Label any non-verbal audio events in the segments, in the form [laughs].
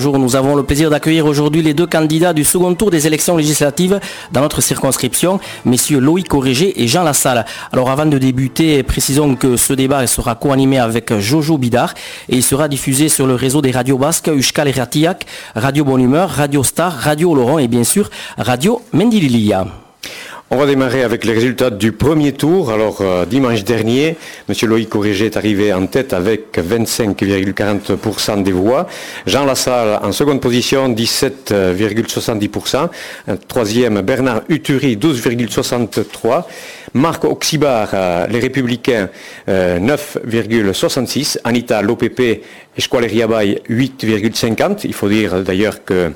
Bonjour, nous avons le plaisir d'accueillir aujourd'hui les deux candidats du second tour des élections législatives dans notre circonscription, messieurs Loïc Corrégé et Jean Lassalle. Alors avant de débuter, précisons que ce débat sera co-animé avec Jojo Bidar et il sera diffusé sur le réseau des radios basques Ushkal et Radio Bonne Humeur, Radio Star, Radio Laurent et bien sûr Radio Mendililia. On va démarrer avec les résultats du premier tour. Alors, euh, dimanche dernier, M. Loïc Corrigé est arrivé en tête avec 25,40% des voix. Jean Lassalle en seconde position, 17,70%. Troisième, Bernard Uturi, 12,63%. Marc Oxibar, euh, les Républicains, 9,66%. Euh, Anita l'OPP et Squaleria 8,50%. Il faut dire d'ailleurs que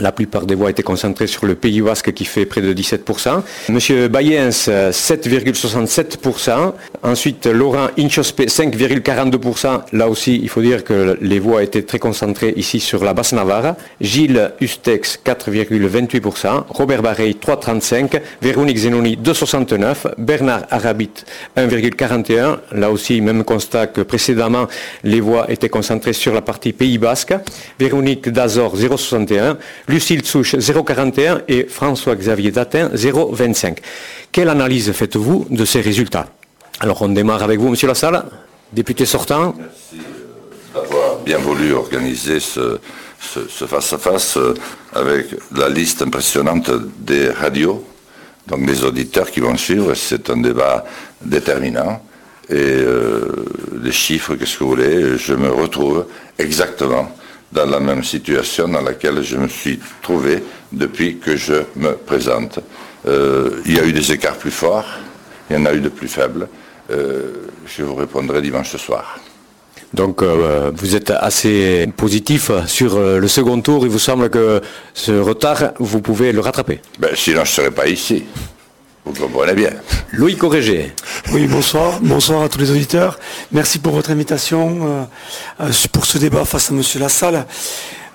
la plupart des voix étaient concentrées sur le Pays Basque qui fait près de 17%. Monsieur Bayens, 7,67%. Ensuite, Laurent Inchospe, 5,42%. Là aussi, il faut dire que les voix étaient très concentrées ici sur la Basse-Navarre. Gilles Ustex, 4,28%. Robert Barreil, 3,35%. Véronique Zenoni, 2,69%. Bernard Arabit, 1,41%. Là aussi, même constat que précédemment, les voix étaient concentrées sur la partie Pays Basque. Véronique Dazor, 0,61%. Lucille Souche 0,41 et François-Xavier Datin 0,25. Quelle analyse faites-vous de ces résultats? Alors on démarre avec vous, Monsieur Lassalle, député sortant. Merci d'avoir bien voulu organiser ce face-à-face euh, avec la liste impressionnante des radios, donc des auditeurs qui vont suivre. C'est un débat déterminant. Et euh, les chiffres, qu'est-ce que vous voulez, je me retrouve exactement dans la même situation dans laquelle je me suis trouvé depuis que je me présente. Euh, il y a eu des écarts plus forts, il y en a eu de plus faibles. Euh, je vous répondrai dimanche soir. Donc euh, vous êtes assez positif sur le second tour. Il vous semble que ce retard, vous pouvez le rattraper ben, Sinon, je ne serais pas ici. Vous comprenez bien. Louis Corrégé. Oui, bonsoir. Bonsoir à tous les auditeurs. Merci pour votre invitation, euh, euh, pour ce débat face à M. Lassalle.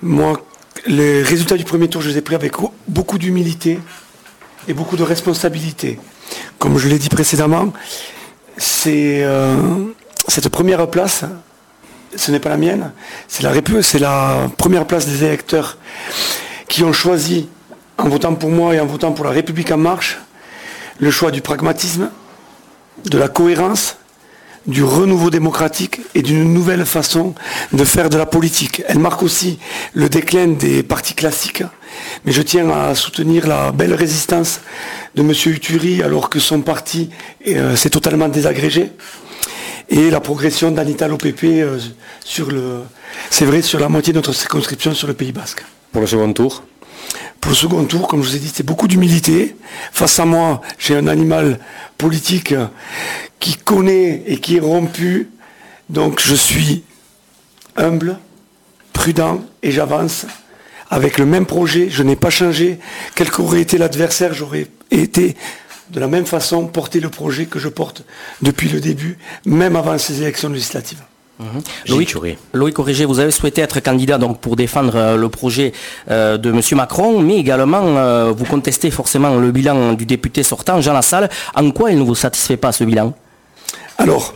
Moi, les résultats du premier tour, je les ai pris avec beaucoup d'humilité et beaucoup de responsabilité. Comme je l'ai dit précédemment, c'est euh, cette première place, ce n'est pas la mienne, c'est la, c'est la première place des électeurs qui ont choisi, en votant pour moi et en votant pour la République en marche, le choix du pragmatisme, de la cohérence, du renouveau démocratique et d'une nouvelle façon de faire de la politique. Elle marque aussi le déclin des partis classiques, mais je tiens à soutenir la belle résistance de M. Uturi alors que son parti euh, s'est totalement désagrégé et la progression d'Anita Lopp euh, sur le, c'est vrai, sur la moitié de notre circonscription sur le Pays Basque. Pour le second tour pour le second tour, comme je vous ai dit, c'est beaucoup d'humilité. Face à moi, j'ai un animal politique qui connaît et qui est rompu. Donc je suis humble, prudent et j'avance avec le même projet. Je n'ai pas changé. Quel qu'aurait été l'adversaire, j'aurais été de la même façon porter le projet que je porte depuis le début, même avant ces élections législatives. Loïc, Corrigé, vous avez souhaité être candidat donc, pour défendre euh, le projet euh, de M. Macron, mais également euh, vous contestez forcément le bilan du député sortant, Jean Lassalle. En quoi il ne vous satisfait pas ce bilan? Alors,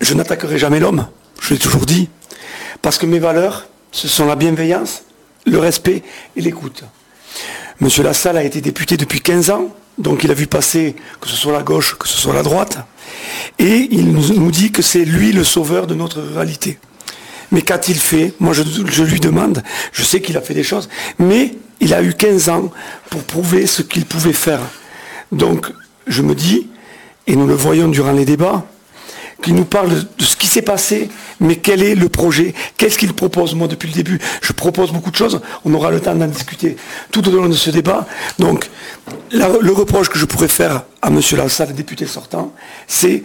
je n'attaquerai jamais l'homme, je l'ai toujours dit, parce que mes valeurs, ce sont la bienveillance, le respect et l'écoute. M. Lassalle a été député depuis 15 ans, donc il a vu passer que ce soit la gauche, que ce soit la droite. Et il nous dit que c'est lui le sauveur de notre réalité. Mais qu'a-t-il fait? Moi, je, lui demande, je sais qu'il a fait des choses, mais il a eu 15 ans pour prouver ce qu'il pouvait faire. Donc, je me dis, et nous le voyons durant les débats, qu'il nous parle de ce qui s'est passé, mais quel est le projet? Qu'est-ce qu'il propose Moi, depuis le début, je propose beaucoup de choses. On aura le temps d'en discuter tout au long de ce débat. Donc, le reproche que je pourrais faire à M. Lassalle, député sortant, c'est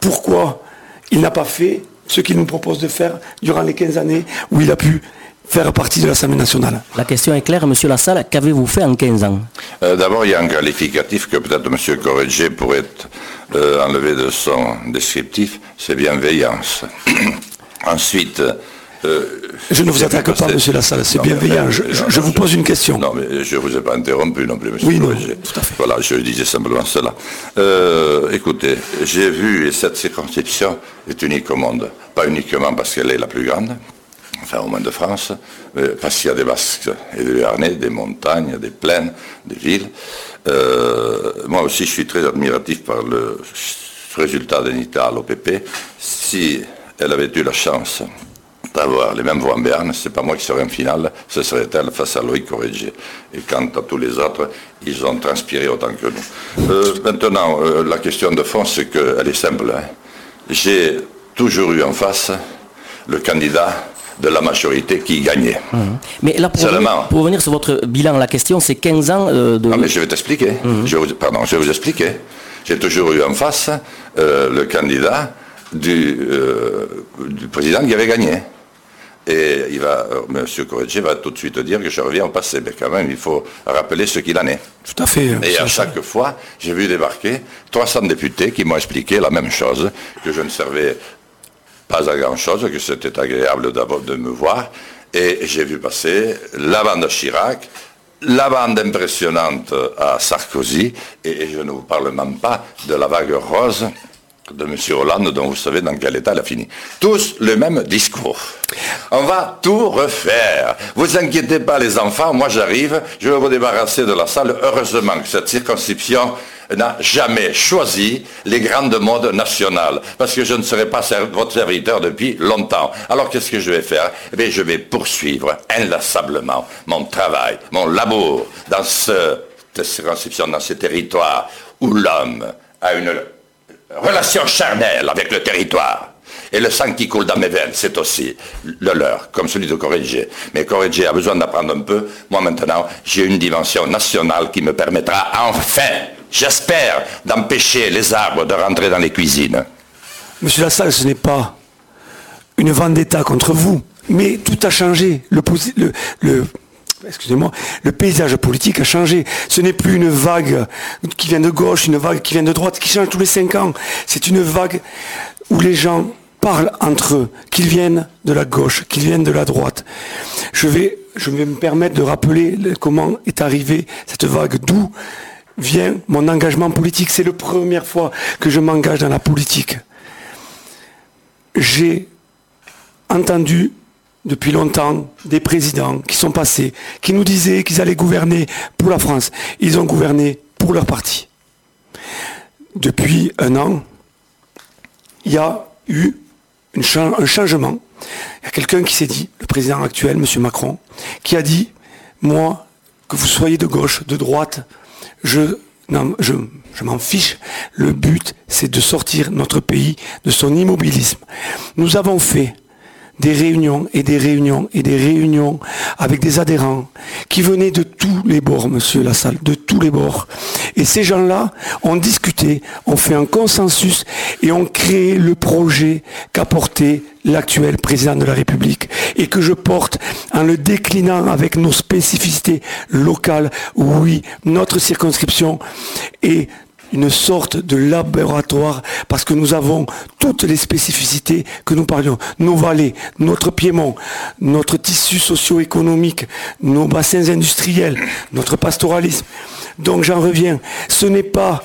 pourquoi il n'a pas fait ce qu'il nous propose de faire durant les 15 années où il a pu faire partie de l'Assemblée nationale. La question est claire, M. Lassalle, qu'avez-vous fait en 15 ans? Euh, D'abord, il y a un qualificatif que peut-être M. Corrigé pourrait euh, enlever de son descriptif, c'est bienveillance. [coughs] Ensuite, euh, je ne vous attaque pas, M. Lassalle, c'est bienveillant. Je, vous pose une question. Non, mais je ne vous ai pas interrompu non plus, M. Oui, tout à fait. Voilà, je disais simplement cela. écoutez, j'ai vu, et cette circonscription est unique au monde. Pas uniquement parce qu'elle est la plus grande, enfin au moins de France, euh, parce qu'il y a des Basques et des Béarnais, des montagnes, des plaines, des villes. Euh, moi aussi, je suis très admiratif par le résultat d'Anita à l'OPP. Si elle avait eu la chance d'avoir les mêmes voix en Béarn, c'est pas moi qui serais en finale, ce serait elle face à Loïc Corrigé. Et quant à tous les autres, ils ont transpiré autant que nous. Euh, maintenant, la question de fond, c'est qu'elle est simple. Hein. J'ai toujours eu en face le candidat de la majorité qui gagnait. Mhm. Mais là, pour revenir, sur votre bilan, la question, c'est 15 ans euh, de... Non, mais je vais t'expliquer. Mhm. pardon, je vais vous expliquer. J'ai toujours eu en face euh, le candidat du, euh, du, président qui avait gagné. Et il va, M. Corrigé va tout de suite dire que je reviens au passé. Mais quand même, il faut rappeler ce qu'il en est. Tout à fait. Et à chaque fois, j'ai vu débarquer 300 députés qui m'ont expliqué la même chose, que je ne servais pas à grand-chose, que c'était agréable d'abord de me voir. Et j'ai vu passer la bande Chirac, la bande impressionnante à Sarkozy, et je ne vous parle même pas de la vague rose de M. Hollande, dont vous savez dans quel état elle a fini. Tous le même discours. On va tout refaire. Vous inquiétez pas les enfants, moi j'arrive, je vais vous débarrasser de la salle. Heureusement que cette circonscription n'a jamais choisi les grandes modes nationales, parce que je ne serai pas votre serviteur depuis longtemps. Alors qu'est-ce que je vais faire? Eh bien, je vais poursuivre inlassablement mon travail, mon labour dans cette circonscription, dans ces territoires où l'homme a une relation charnelle avec le territoire. Et le sang qui coule dans mes veines, c'est aussi le leur, comme celui de Corrigé. Mais Corrigé a besoin d'apprendre un peu. Moi maintenant, j'ai une dimension nationale qui me permettra enfin, j'espère, d'empêcher les arbres de rentrer dans les cuisines. Monsieur Lassalle, ce n'est pas une vendetta contre vous, mais tout a changé. Le, paysage politique a changé. Ce n'est plus une vague qui vient de gauche, une vague qui vient de droite, qui change tous les cinq ans. C'est une vague où les gens parlent entre eux, qu'ils viennent de la gauche, qu'ils viennent de la droite. Je vais, je vais me permettre de rappeler comment est arrivée cette vague, d'où vient mon engagement politique. C'est la première fois que je m'engage dans la politique. J'ai entendu depuis longtemps des présidents qui sont passés, qui nous disaient qu'ils allaient gouverner pour la France. Ils ont gouverné pour leur parti. Depuis un an, il y a eu un changement. Il y a quelqu'un qui s'est dit, le président actuel, M. Macron, qui a dit, moi, que vous soyez de gauche, de droite, je, m'en fiche. Le but, c'est de sortir notre pays de son immobilisme. Nous avons fait des réunions et des réunions et des réunions avec des adhérents qui venaient de tous les bords, monsieur Lassalle, de tous les bords. Et ces gens-là ont discuté, ont fait un consensus et ont créé le projet qu'a porté l'actuel président de la République et que je porte en le déclinant avec nos spécificités locales. Oui, notre circonscription est une sorte de laboratoire parce que nous avons toutes les spécificités que nous parlions. Nos vallées, notre piémont, notre tissu socio-économique, nos bassins industriels, notre pastoralisme. Donc j'en reviens. Ce n'est pas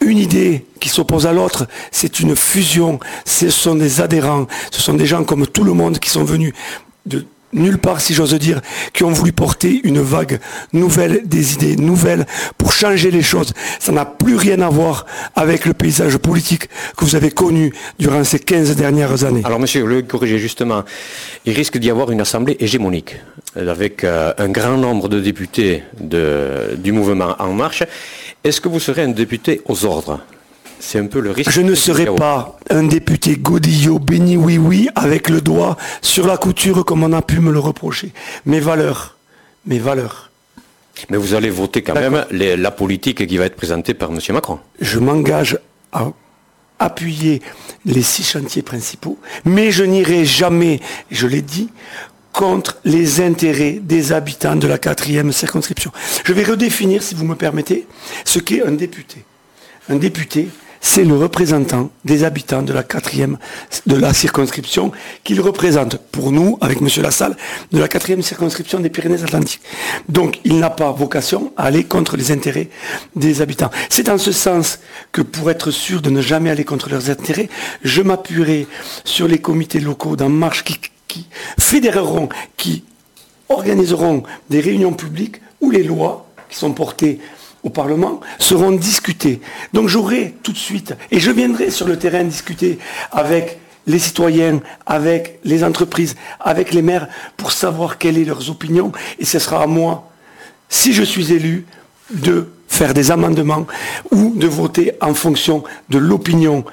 une idée qui s'oppose à l'autre, c'est une fusion. Ce sont des adhérents, ce sont des gens comme tout le monde qui sont venus de nulle part, si j'ose dire, qui ont voulu porter une vague nouvelle, des idées nouvelles pour changer les choses. Ça n'a plus rien à voir avec le paysage politique que vous avez connu durant ces 15 dernières années. Alors, monsieur, le corriger justement, il risque d'y avoir une assemblée hégémonique, avec euh, un grand nombre de députés du mouvement En Marche. Est-ce que vous serez un député aux ordres? C'est un peu le risque. Je ne serai pas un député godillot béni oui oui avec le doigt sur la couture comme on a pu me le reprocher. Mes valeurs, mes valeurs. Mais vous allez voter quand même la politique qui va être présentée par M. Macron. Je m'engage à appuyer les six chantiers principaux, mais je n'irai jamais, je l'ai dit, contre les intérêts des habitants de la quatrième circonscription. Je vais redéfinir, si vous me permettez, ce qu'est un député. Un député, c'est le représentant des habitants de la quatrième de la circonscription qu'il représente pour nous, avec M. Lassalle, de la quatrième circonscription des Pyrénées-Atlantiques. Donc il n'a pas vocation à aller contre les intérêts des habitants. C'est en ce sens que pour être sûr de ne jamais aller contre leurs intérêts, je m'appuierai sur les comités locaux d'En Marche qui qui fédéreront, qui organiseront des réunions publiques où les lois qui sont portées au Parlement seront discutées. Donc j'aurai tout de suite, et je viendrai sur le terrain discuter avec les citoyens, avec les entreprises, avec les maires, pour savoir quelles sont leurs opinions. Et ce sera à moi, si je suis élu, de faire des amendements ou de voter en fonction de l'opinion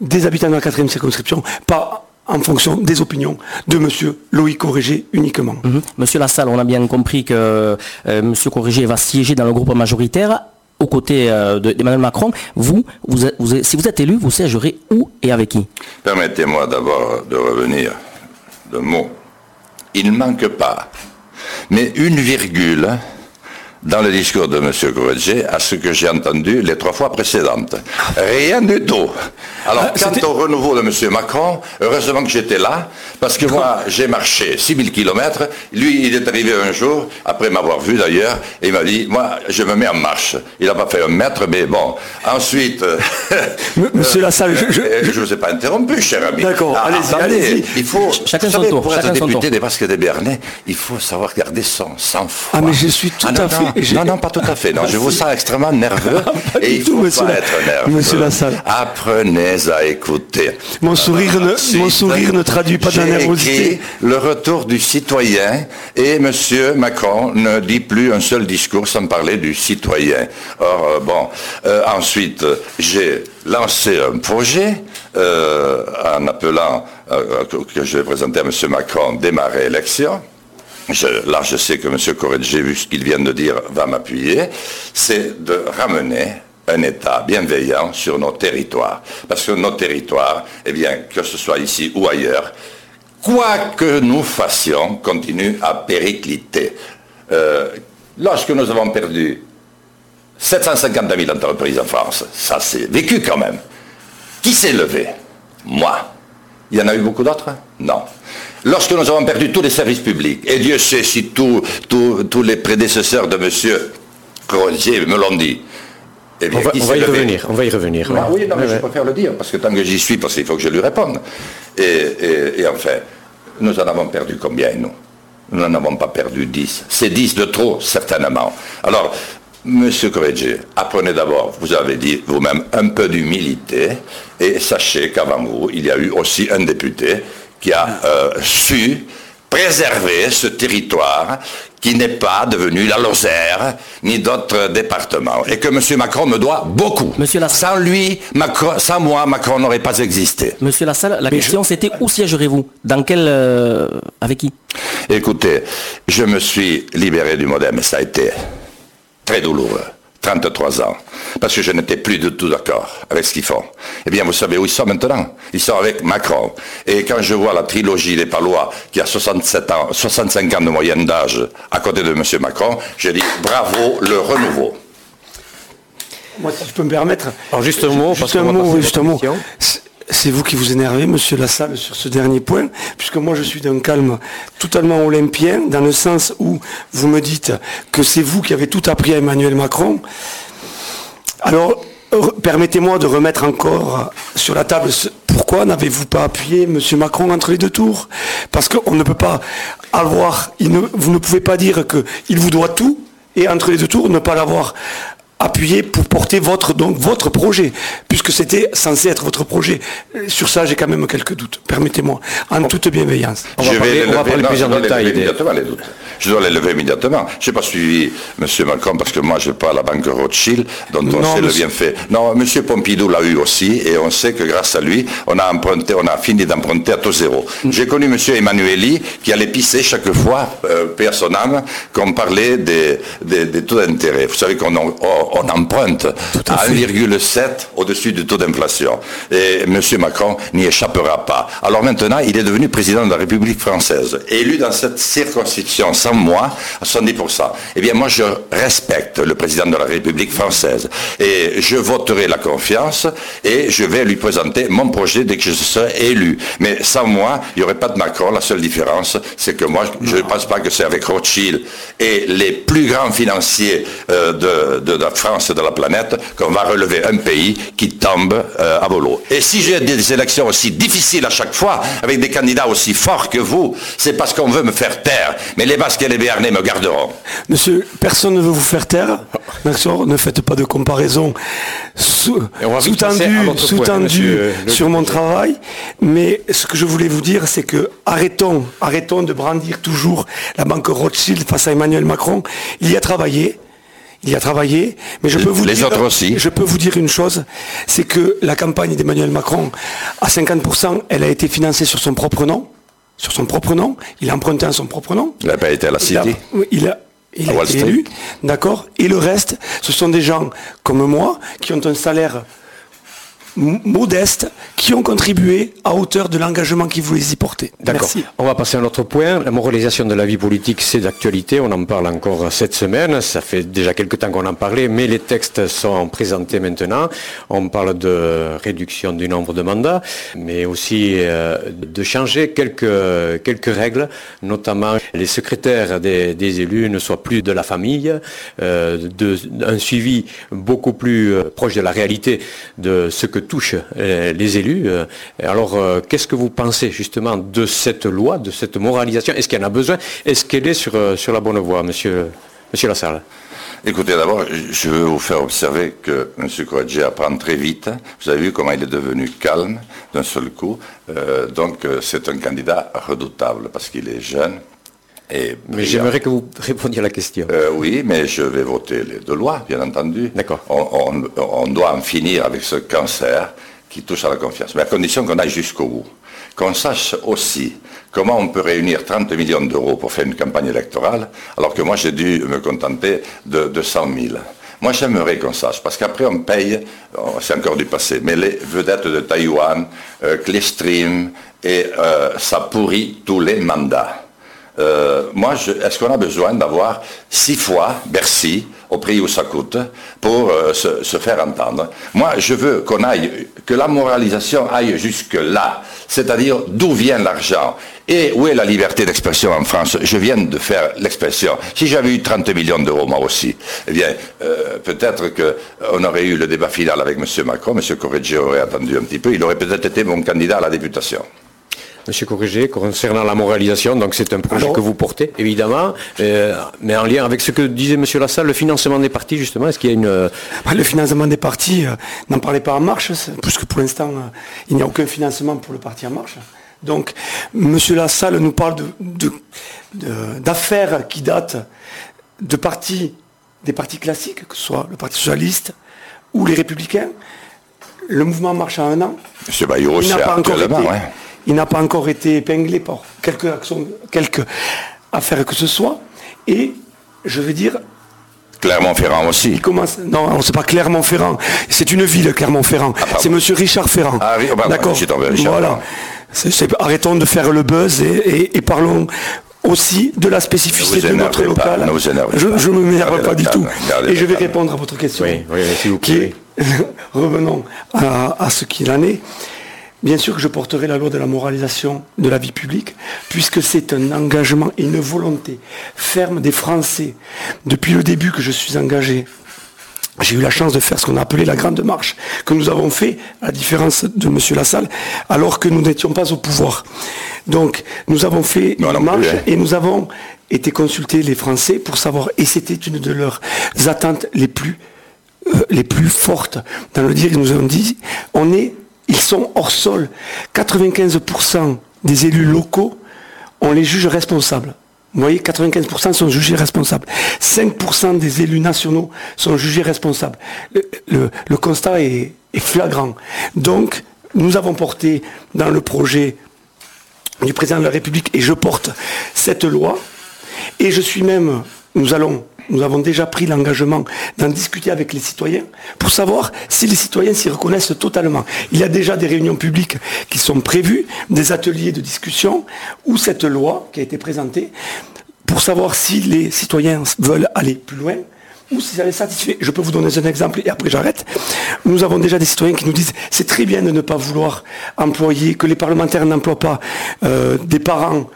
des habitants de la quatrième circonscription, pas en fonction des opinions de M. Loïc Corrigé uniquement. Mhm. Monsieur Lassalle, on a bien compris que euh, M. Corrigé va siéger dans le groupe majoritaire aux côtés euh, d'Emmanuel Macron. Vous, si vous êtes élu, vous siégerez où et avec qui? Permettez-moi d'abord de revenir de mot. Il ne manque pas, mais une virgule dans le discours de M. Corrigé à ce que j'ai entendu les trois fois précédentes. Rien du tout. Alors, ah, quant au renouveau de M. Macron, heureusement que j'étais là, parce que moi, j'ai marché 6000 km. Lui, il est arrivé un jour, après m'avoir vu d'ailleurs, et il m'a dit, moi, je me mets en marche. Il n'a pas fait un mètre, mais bon. Ensuite... [laughs] Monsieur Lassalle, je... ne vous ai pas interrompu, cher ami. D'accord, ah, allez-y, allez-y. Il faut... Chacun son tour. Pour être député des Basques et des Bernais, il faut savoir garder son sang-froid. Ah, mais je suis tout ah, à fait... [laughs] Non, non, pas tout à fait. Non, je vous sens extrêmement nerveux. [laughs] et il faut pas être nerveux. Monsieur Lassalle. Apprenez à écouter. Mon sourire, ne, mon sourire ne traduit pas de la nervosité. le retour du citoyen et M. Macron ne dit plus un seul discours sans parler du citoyen. Or, euh, bon, euh, ensuite, j'ai lancé un projet euh, en appelant, que je vais présenter à M. Macron, démarrer là je sais que M. j'ai vu ce qu'il vient de dire, va m'appuyer, c'est de ramener un État bienveillant sur nos territoires. Parce que nos territoires, eh bien, que ce soit ici ou ailleurs, quoi que nous fassions, continuent à péricliter. Euh, lorsque nous avons perdu 750 000 entreprises en France, ça s'est vécu quand même. Qui s'est levé? Moi. Il y en a eu beaucoup d'autres? Non. Lorsque nous avons perdu tous les services publics, et Dieu sait si tous les prédécesseurs de M. Crozier me l'ont dit, eh on, va, y revenir, on va y revenir. Ah oui, non, mais je préfère le dire, parce que tant que j'y suis, parce qu'il faut que je lui réponde. Et, enfin, nous en avons perdu combien, nous? Nous n'en avons pas perdu 10. C'est 10 de trop, certainement. Alors, Monsieur Corrigé, apprenez d'abord, vous avez dit vous-même, un peu d'humilité, et sachez qu'avant vous, il y a eu aussi un député qui a euh, su préserver ce territoire qui n'est pas devenu la Lozère ni d'autres départements et que M. Macron me doit beaucoup. Monsieur Sans lui, sans moi, Macron n'aurait pas existé. Monsieur Lassalle, la question c'était où siégerez-vous? Dans quel... Euh, avec qui? Écoutez, je me suis libéré du modem, ça a été très douloureux. 33 ans, parce que je n'étais plus du tout d'accord avec ce qu'ils font. Eh bien, vous savez où ils sont maintenant Ils sont avec Macron. Et quand je vois la trilogie des Palois, qui a 67 ans, 65 ans de moyenne d'âge, à côté de M. Macron, je dis bravo le renouveau. Moi, si je peux me permettre. Alors, juste un mot, juste un mot, juste un mot c'est vous qui vous énervez, monsieur Lassalle, sur ce dernier point, puisque moi je suis d'un calme totalement olympien, dans le sens où vous me dites que c'est vous qui avez tout appris à Emmanuel Macron. Alors, permettez-moi de remettre encore sur la table pourquoi n'avez-vous pas appuyé monsieur Macron entre les deux tours? Parce qu'on ne peut pas avoir, vous ne pouvez pas dire qu'il vous doit tout, et entre les deux tours, ne pas l'avoir appuyer pour porter votre, donc, votre projet, puisque c'était censé être votre projet. Sur ça, j'ai quand même quelques doutes. Permettez-moi, en toute bienveillance. On je va parler, on va parler plus en détail. Immédiatement, les doutes. Je dois les lever immédiatement. Je n'ai pas suivi M. Macron parce que moi, je pas à la banque Rothschild, dont on sait le bienfait. Non, M. Pompidou l'a eu aussi, et on sait que grâce à lui, on a emprunté, on a fini d'emprunter à taux zéro. Mm. J'ai connu M. Emmanueli, qui allait pisser chaque fois, euh, son âme, qu'on parlait des, des, taux d'intérêt. Vous savez qu'on on emprunte à, 1,7 au-dessus du taux d'inflation. Et M. Macron n'y échappera pas. Alors maintenant, il est devenu président de la République française, élu dans cette circonscription sans moi à 70%. Eh bien, moi, je respecte le président de la République française et je voterai la confiance et je vais lui présenter mon projet dès que je serai élu. Mais sans moi, il n'y aurait pas de Macron. La seule différence, c'est que moi, je ne pense pas que c'est avec Rothschild et les plus grands financiers euh, de, de la France et de la planète qu'on va relever un pays qui tombe euh, à volo. Et si j'ai des élections aussi difficiles à chaque fois, avec des candidats aussi forts que vous, c'est parce qu'on veut me faire taire. Mais les Basques et les Béarnais me garderont. Monsieur, personne ne veut vous faire taire. D'accord Ne faites pas de comparaison sous-tendue sous sur mon travail. Mais ce que je voulais vous dire, c'est que arrêtons, arrêtons de brandir toujours la banque Rothschild face à Emmanuel Macron. Il y a travaillé. Il y a travaillé, mais je peux vous Les dire, autres aussi. je peux vous dire une chose, c'est que la campagne d'Emmanuel Macron, à 50%, elle a été financée sur son propre nom, sur son propre nom. Il a emprunté à son propre nom. Il n'a pas été à la Il a, City. il a, il a été élu, d'accord Et le reste, ce sont des gens comme moi qui ont un salaire m- modeste, qui ont contribué à hauteur de l'engagement qu'ils voulaient y porter. D'accord. On va passer à un autre point. La moralisation de la vie politique, c'est d'actualité. On en parle encore cette semaine. Ça fait déjà quelques temps qu'on en parlait, mais les textes sont présentés maintenant. On parle de réduction du nombre de mandats, mais aussi euh, de changer quelques, quelques règles, notamment les secrétaires des, des élus ne soient plus de la famille, euh, de, un suivi beaucoup plus euh, proche de la réalité de ce que touchent euh, les élus. Euh, Alors, euh, qu'est-ce que vous pensez justement de cette loi, de cette moralisation? Est-ce qu'il y en a besoin? Est-ce qu'elle est sur, sur la bonne voie, monsieur, monsieur Lassalle? Écoutez, d'abord, je veux vous faire observer que M. Correggia apprend très vite. Vous avez vu comment il est devenu calme d'un seul coup. Donc, c'est un candidat redoutable parce qu'il est jeune. Et Mais j'aimerais que vous répondiez à la question. Euh, oui, mais je vais voter les deux lois, bien entendu. D'accord. On, on- on doit en finir avec ce cancer qui touche à la confiance, mais à condition qu'on aille jusqu'au bout. Qu'on sache aussi comment on peut réunir 30 millions d'euros pour faire une campagne électorale, alors que moi j'ai dû me contenter de, de 100 000. Moi j'aimerais qu'on sache, parce qu'après on paye, oh, c'est encore du passé, mais les vedettes de Taïwan, euh, Clearstream, et euh, ça pourrit tous les mandats. Euh, moi, est-ce qu'on a besoin d'avoir six fois Bercy au prix où ça coûte pour euh, se, faire entendre? Moi, je veux qu'on aille, que la moralisation aille jusque là, c'est-à-dire d'où vient l'argent et où est la liberté d'expression en France? Je viens de faire l'expression. Si j'avais eu 30 millions d'euros, moi aussi, eh bien, euh, peut-être qu'on aurait eu le débat final avec M. Macron, M. Correggi aurait attendu un petit peu, il aurait peut-être été mon candidat à la députation. Monsieur Corrigé, concernant la moralisation, donc c'est un projet Alors- que vous portez, évidemment, euh, mais en lien avec ce que disait Monsieur Lassalle, le financement des partis, justement, est-ce qu'il y a une... euh, Ah, Le financement des partis, euh, n'en parlez pas en marche, puisque pour l'instant, euh, il n'y a aucun financement pour le parti en marche. Donc, M. Lassalle nous parle de- de- de- d'affaires qui datent de partis, des partis classiques, que ce soit le Parti Socialiste ou les Républicains. Le mouvement marche à un an. M. Bayrou, Il n'a c'est pas encore été, ouais. Il n'a pas encore été épinglé par quelques actions, quelques affaires que ce soit. Et je veux dire, Clermont-Ferrand aussi. il commence. Non, c'est pas Clermont-Ferrand. C'est une ville, Clermont-Ferrand. pardon. c'est Monsieur Richard Ferrand. Ah oui, oh, D'accord. arrêtons de faire le buzz et, et- et parlons aussi de la spécificité de notre local. je pas. je ne m'énerve pas du tout. Et je vais répondre à votre question. Oui, oui, s'il vous Qui plaît. est- [laughs] revenons à, à ce qu'il en est. Bien sûr que je porterai la loi de la moralisation de la vie publique, puisque c'est un engagement et une volonté ferme des Français. Depuis le début que je suis engagé, j'ai eu la chance de faire ce qu'on a appelé la grande marche, que nous avons fait, à la différence de M. Lassalle, alors que nous n'étions pas au pouvoir. Donc, nous avons fait Non, une marche et nous avons été consulter les Français pour savoir, et c'était une de leurs attentes les plus euh, les plus fortes dans le dire, ils nous ont dit, on est, ils sont hors sol. 95% des élus locaux, on les juge responsables. Vous voyez, 95% sont jugés responsables. 5% des élus nationaux sont jugés responsables. Le, constat est flagrant. Donc, nous avons porté dans le projet du président de la République et je porte cette loi. Et je suis même, nous allons, nous avons déjà pris l'engagement d'en discuter avec les citoyens pour savoir si les citoyens s'y reconnaissent totalement. Il y a déjà des réunions publiques qui sont prévues, des ateliers de discussion où cette loi qui a été présentée pour savoir si les citoyens veulent aller plus loin ou si ça les satisfait. Je peux vous donner un exemple et après j'arrête. Nous avons déjà des citoyens qui nous disent c'est très bien de ne pas vouloir employer, que les parlementaires n'emploient pas euh, des parents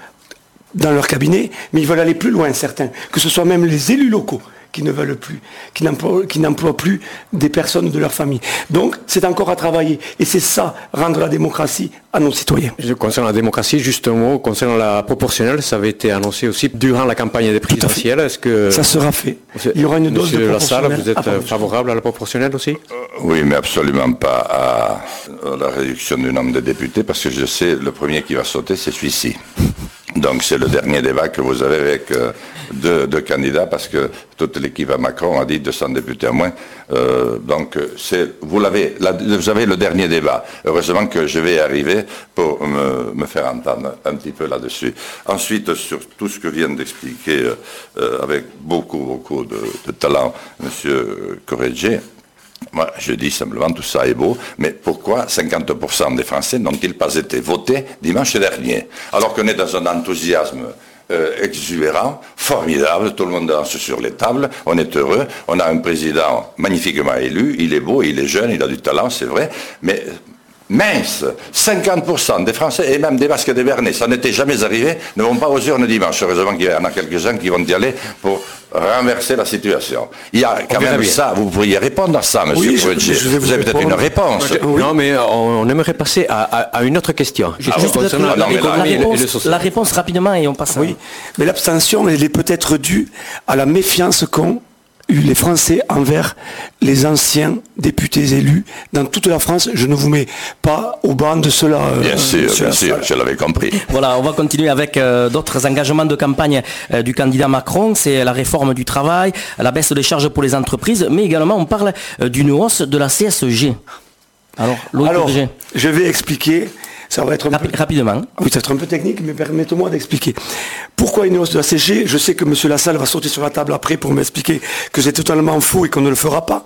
dans leur cabinet, mais ils veulent aller plus loin, certains, que ce soit même les élus locaux qui ne veulent plus, qui n'emploient plus des personnes de leur famille. Donc, c'est encore à travailler. Et c'est ça, rendre la démocratie à nos citoyens. Concernant la démocratie, justement, concernant la proportionnelle, ça avait été annoncé aussi durant la campagne des présidentielles. Est-ce que ça sera fait Il y aura une dose de proportionnelle. vous êtes favorable à la proportionnelle aussi? Euh, Oui, mais absolument pas à la réduction du nombre de députés, parce que je sais, le premier qui va sauter, c'est celui-ci. Donc c'est le dernier débat que vous avez avec euh, deux, candidats parce que toute l'équipe à Macron a dit 200 députés à moins. Euh, donc vous l'avez vous avez le dernier débat. Heureusement que je vais arriver pour me, faire entendre un petit peu là-dessus. Ensuite sur tout ce que vient d'expliquer euh, avec beaucoup beaucoup de, talent Monsieur Corrigé, moi, je dis simplement tout ça est beau, mais pourquoi 50% des Français n'ont-ils pas été votés dimanche dernier Alors qu'on est dans un enthousiasme euh, exubérant, formidable, tout le monde danse sur les tables, on est heureux, on a un président magnifiquement élu, il est beau, il est jeune, il a du talent, c'est vrai, mais mince, 50% des Français et même des Basques et des Bernais, ça n'était jamais arrivé, ne vont pas aux urnes dimanche. Heureusement qu'il y en a quelques-uns qui vont y aller pour renverser la situation. Il y a quand même ça, vous pourriez répondre à ça, monsieur oui, vous, avez peut-être une réponse. Non, mais on, aimerait passer à, une autre question. la, réponse, rapidement et on passe Oui, mais l'abstention, elle est peut-être due à la méfiance qu'ont les Français envers les anciens députés élus dans toute la France. Je ne vous mets pas au banc de cela. Euh, bien sûr, bien sûr, je l'avais compris. Voilà, on va continuer avec euh, d'autres engagements de campagne euh, du candidat Macron. C'est la réforme du travail, la baisse des charges pour les entreprises, mais également on parle d'une hausse de la CSG. Alors, Alors je vais expliquer ça va être un peu... rapidement. Oui, ça va être un peu technique, mais permettez-moi d'expliquer. Pourquoi une hausse de la CG Je sais que M. Lassalle va sauter sur la table après pour m'expliquer que c'est totalement faux et qu'on ne le fera pas.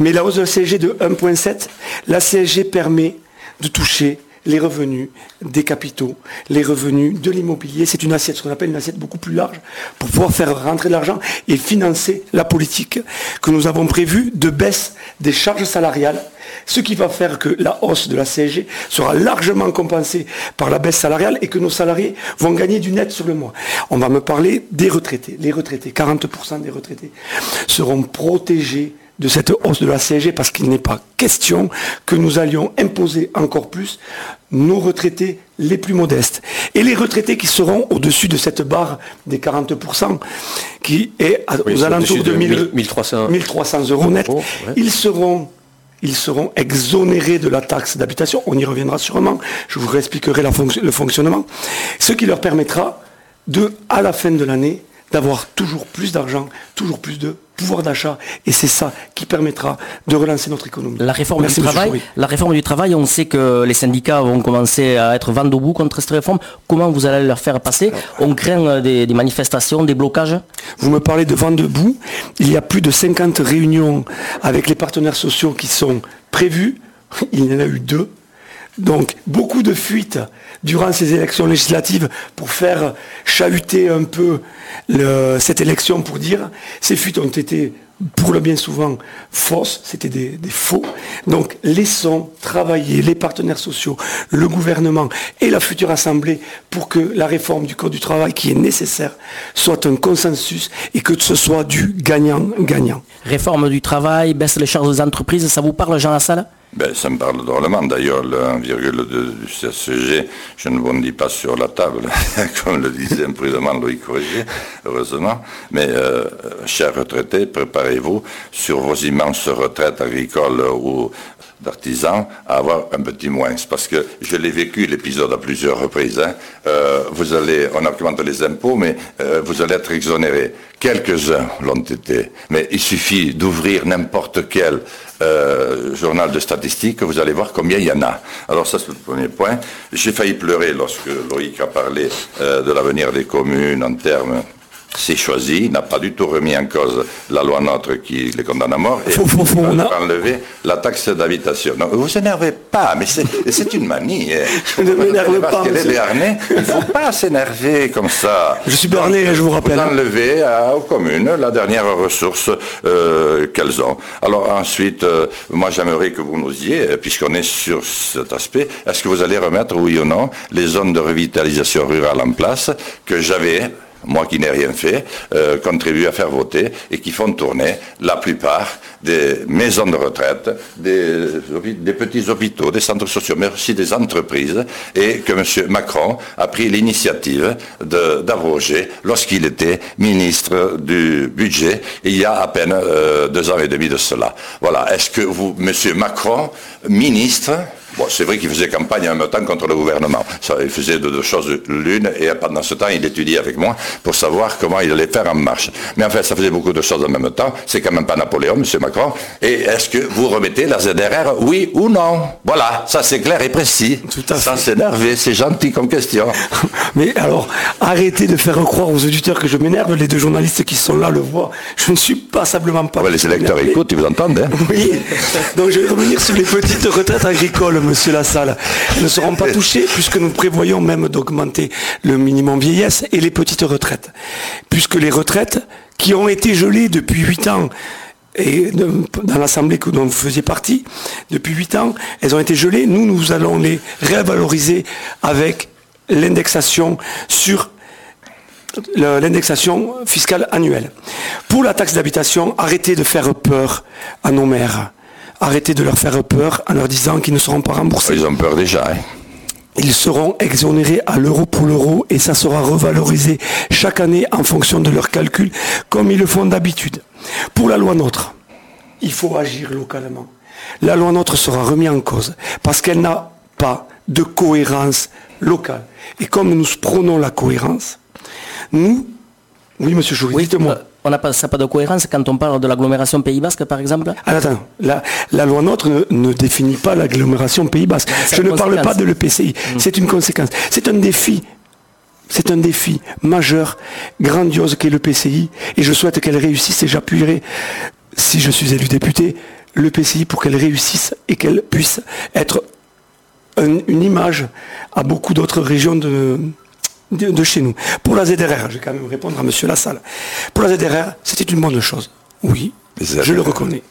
Mais la hausse de la CSG de 1,7, la CSG permet de toucher les revenus des capitaux, les revenus de l'immobilier. C'est une assiette, ce qu'on appelle une assiette beaucoup plus large, pour pouvoir faire rentrer de l'argent et financer la politique que nous avons prévue de baisse des charges salariales ce qui va faire que la hausse de la CSG sera largement compensée par la baisse salariale et que nos salariés vont gagner du net sur le mois. On va me parler des retraités. Les retraités, 40% des retraités seront protégés de cette hausse de la CSG parce qu'il n'est pas question que nous allions imposer encore plus nos retraités les plus modestes. Et les retraités qui seront au-dessus de cette barre des 40%, qui est aux alentours de, 1300, euros net, ils seront ils seront exonérés de la taxe d'habitation. On y reviendra sûrement. Je vous réexpliquerai le fonctionnement. Ce qui leur permettra de, à la fin de l'année, d'avoir toujours plus d'argent, toujours plus de pouvoir d'achat. Et c'est ça qui permettra de relancer notre économie. La réforme, du travail, la réforme du travail, on sait que les syndicats vont commencer à être vent debout contre cette réforme. Comment vous allez leur faire passer? On craint euh, des, manifestations, des blocages? Vous me parlez de vent debout. Il y a plus de 50 réunions avec les partenaires sociaux qui sont prévues. Il y en a eu deux. Donc beaucoup de fuites durant ces élections législatives pour faire chahuter un peu cette élection pour dire ces fuites ont été pour le bien souvent fausses, c'était des, faux. Donc laissons travailler les partenaires sociaux, le gouvernement et la future Assemblée pour que la réforme du Code du travail qui est nécessaire soit un consensus et que ce soit du gagnant-gagnant. Réforme du travail, baisse les charges des entreprises, ça vous parle Jean Lassalle? Ben, ça me parle drôlement. D'ailleurs, le 1,2 du CSG, je ne vous le dis pas sur la table, [laughs] comme le disait imprudemment Louis Corrigé, heureusement. Mais, euh, chers retraités, préparez-vous sur vos immenses retraites agricoles ou d'artisans à avoir un petit moins. Parce que je l'ai vécu l'épisode à plusieurs reprises. Hein. Euh, vous allez, on augmente les impôts, mais euh, vous allez être exonérés. Quelques-uns l'ont été. Mais il suffit d'ouvrir n'importe quel euh, journal de statistiques, vous allez voir combien il y en a. Alors ça c'est le premier point. J'ai failli pleurer lorsque Loïc a parlé de l'avenir des communes en termes c'est choisi, n'a pas du tout remis en cause la loi NOTRe qui les condamne à mort et faut, a... enlevé la taxe d'habitation. Non, vous énervez pas, mais c'est une manie. Hein. [laughs] ne m'énerve pas. Parce qu'elle est il ne faut pas s'énerver comme ça. Je suis berné, je vous rappelle. Vous enlevez aux communes la dernière ressource euh, qu'elles ont. Alors ensuite, euh, moi j'aimerais que vous nous disiez, puisqu'on est sur cet aspect, est-ce que vous allez remettre, oui ou non, les zones de revitalisation rurale en place que j'avais moi qui n'ai rien fait, euh, à faire voter et qui font tourner la plupart des maisons de retraite, des, des petits hôpitaux, des centres sociaux, mais aussi des entreprises, et que M. Macron a pris l'initiative d'abroger lorsqu'il était ministre du budget il y a à peine euh, deux ans et demi de cela. Voilà. Est-ce que vous, M. Macron, ministre, Bon, c'est vrai qu'il faisait campagne en même temps contre le gouvernement. Ça, il faisait deux, choses l'une, et pendant ce temps, il étudiait avec moi pour savoir comment il allait faire en marche. Mais en fait, ça faisait beaucoup de choses en même temps. C'est quand même pas Napoléon, M. Macron. Et est-ce que vous remettez la ZRR, oui ou non? Voilà, ça c'est clair et précis. Tout à Sans s'énerver, c'est gentil comme question. [laughs] Mais alors, arrêtez de faire croire aux auditeurs que je m'énerve. Les deux journalistes qui sont là le voient. Je ne suis passablement pas. Ouais, les électeurs écoutent, ils vous entendent. Hein oui. Donc je vais revenir sur les petites retraites agricoles monsieur Lassalle, ne seront pas touchés puisque nous prévoyons même d'augmenter le minimum vieillesse et les petites retraites. Puisque les retraites qui ont été gelées depuis 8 ans et dans l'Assemblée dont vous faisiez partie, depuis 8 ans, elles ont été gelées. Nous, nous allons les révaloriser avec l'indexation sur l'indexation fiscale annuelle. Pour la taxe d'habitation, arrêtez de faire peur à nos maires arrêtez de leur faire peur en leur disant qu'ils ne seront pas remboursés. Ils ont peur déjà. Hein. Ils seront exonérés à l'euro pour l'euro et ça sera revalorisé chaque année en fonction de leurs calculs comme ils le font d'habitude. Pour la loi NOTRe, il faut agir localement. La loi NOTRe sera remise en cause parce qu'elle n'a pas de cohérence locale. Et comme nous prônons la cohérence, nous, oui monsieur Choury, dites-moi on n'a pas, pas de cohérence quand on parle de l'agglomération Pays Basque, par exemple ah, Attends, la, loi NOTRe ne, définit pas l'agglomération Pays Basque. Je ne parle pas de l'EPCI. Mm. C'est une conséquence. C'est un défi. C'est un défi majeur, grandiose qu'est le PCI, et je souhaite qu'elle réussisse, et j'appuierai, si je suis élu député, le PCI pour qu'elle réussisse et qu'elle puisse être une image à beaucoup d'autres régions de, de, chez nous. Pour la ZRR, je vais quand même répondre à M. Lassalle. Pour la ZRR, c'était une bonne chose. Oui, je le reconnais.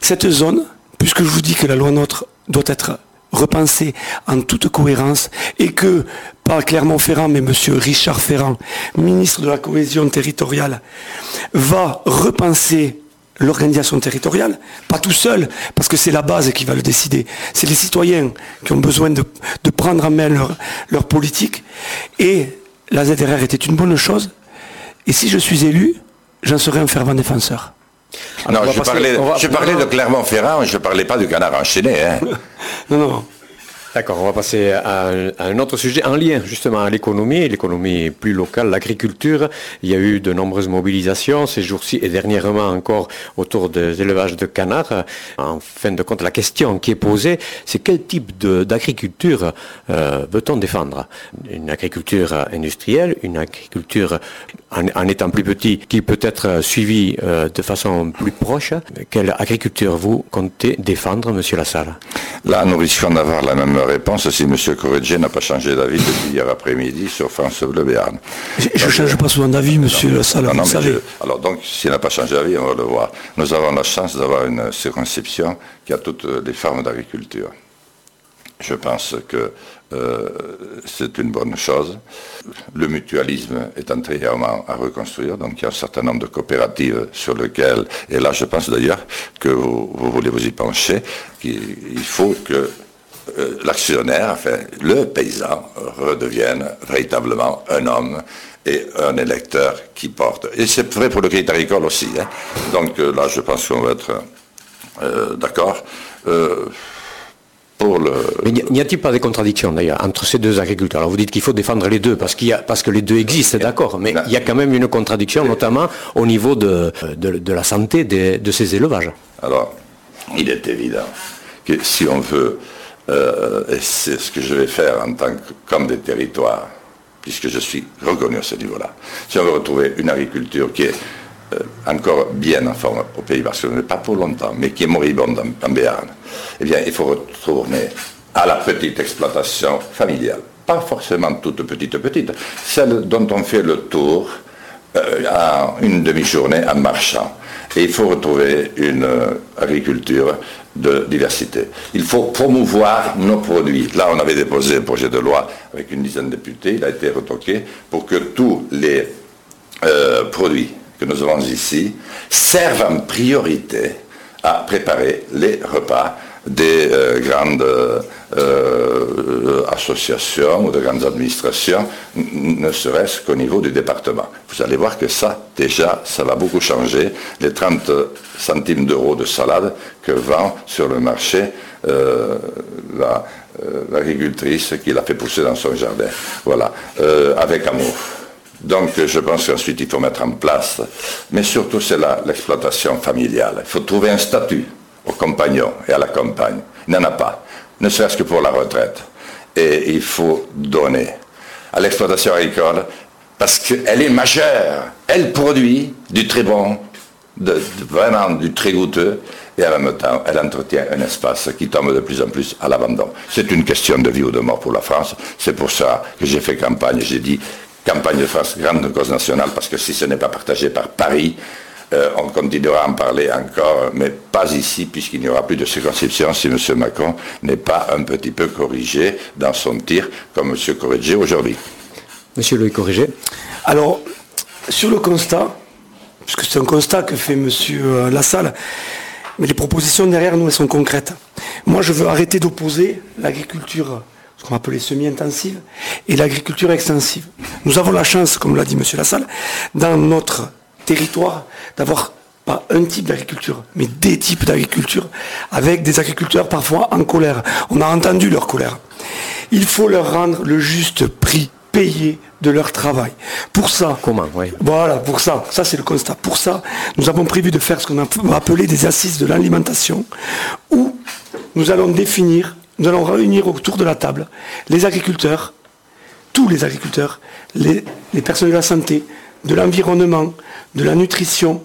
Cette zone, puisque je vous dis que la loi NOTRe doit être repensée en toute cohérence et que, pas Clermont-Ferrand, mais M. Richard Ferrand, ministre de la cohésion territoriale, va repenser l'organisation territoriale, pas tout seul, parce que c'est la base qui va le décider. C'est les citoyens qui ont besoin de, prendre en main leur, politique. Et la ZRR était une bonne chose. Et si je suis élu, j'en serai un fervent défenseur. non, je, parlais, de Clermont-Ferrand, je ne parlais pas du canard enchaîné. Hein. [laughs] non, non. D'accord, on va passer à un, autre sujet en lien justement à l'économie, l'économie plus locale, l'agriculture. Il y a eu de nombreuses mobilisations ces jours-ci et dernièrement encore autour des élevages de canards. En fin de compte, la question qui est posée, c'est quel type d'agriculture euh, veut-on défendre? Une agriculture industrielle, une agriculture en, étant plus petit qui peut être suivie euh, de façon plus proche Quelle agriculture vous comptez défendre, Monsieur Lassalle? Là, nous risquons d'avoir la même réponse si M. Corrigé n'a pas changé d'avis depuis hier après-midi sur France Bleu Béarn. Je ne change pas souvent d'avis, monsieur Le Salle, vous savez. alors donc, s'il n'a pas changé d'avis, on va le voir. Nous avons la chance d'avoir une circonscription qui a toutes les formes d'agriculture. Je pense que euh, c'est une bonne chose. Le mutualisme est entré à reconstruire, donc il y a un certain nombre de coopératives sur lesquelles, et là je pense d'ailleurs que vous, vous voulez vous y pencher, qu'il faut que euh, l'actionnaire, enfin le paysan, redevienne véritablement un homme et un électeur qui porte. Et c'est vrai pour le crédit agricole aussi. Hein. Donc euh, là, je pense qu'on va être euh, d'accord. pour le... Mais n'y a-t-il pas des contradictions d'ailleurs entre ces deux agriculteurs? Alors vous dites qu'il faut défendre les deux parce, qu'il y a, parce que les deux existent, d'accord, mais il y a quand même une contradiction, notamment au niveau de, de, la santé de ces élevages. Alors, il est évident que si on veut euh, et c'est ce que je vais faire en tant que comme des territoires, puisque je suis reconnu à ce niveau-là. Si on veut retrouver une agriculture qui est euh, encore bien en forme au Pays parce que pas pour longtemps, mais qui est moribonde en, en Béarn, eh bien, il faut retourner à la petite exploitation familiale. Pas forcément toute petite petite, celle dont on fait le tour euh, à une demi-journée en marchant. Et il faut retrouver une agriculture de diversité. Il faut promouvoir nos produits. Là, on avait déposé un projet de loi avec une dizaine de députés, il a été retoqué pour que tous les euh, produits que nous avons ici servent en priorité à préparer les repas des euh, grandes euh, associations ou de grandes administrations, ne serait-ce qu'au niveau du département. Vous allez voir que ça, déjà, ça va beaucoup changer. Les 30 centimes d'euros de salade que vend sur le marché l'agricultrice qui l'a fait pousser dans son jardin. Voilà, avec amour. Donc je pense qu'ensuite il faut mettre en place, mais surtout c'est l'exploitation familiale. Il faut trouver un statut aux compagnons et à la compagne. Il n'en a pas, ne serait-ce que pour la retraite. Et il faut donner à l'exploitation agricole parce qu'elle est majeure. Elle produit du très bon, vraiment du très goûteux, et en même temps, elle entretient un espace qui tombe de plus en plus à l'abandon. C'est une question de vie ou de mort pour la France. C'est pour ça que j'ai fait campagne. J'ai dit campagne de France, grande cause nationale, parce que si ce n'est pas partagé par Paris, euh, on continuera à en parler encore, mais pas ici, puisqu'il n'y aura plus de circonscription si M. Macron n'est pas un petit peu corrigé dans son tir, comme M. Corrigé aujourd'hui. Monsieur Louis Corrigé. Alors, sur le constat, puisque c'est un constat que fait M. Lassalle, mais les propositions derrière nous, elles sont concrètes. Moi, je veux arrêter d'opposer l'agriculture ce qu'on appelait semi-intensive, et l'agriculture extensive. Nous avons la chance, comme l'a dit M. Lassalle, dans notre territoire, d'avoir pas un type d'agriculture, mais des types d'agriculture, avec des agriculteurs parfois en colère. On a entendu leur colère. Il faut leur rendre le juste prix payé de leur travail. Pour ça, comment Voilà, pour ça, ça c'est le constat. Pour ça, nous avons prévu de faire ce qu'on a appelé des assises de l'alimentation, où nous allons définir nous allons réunir autour de la table les agriculteurs, tous les agriculteurs, les, personnes de la santé, de l'environnement, de la nutrition,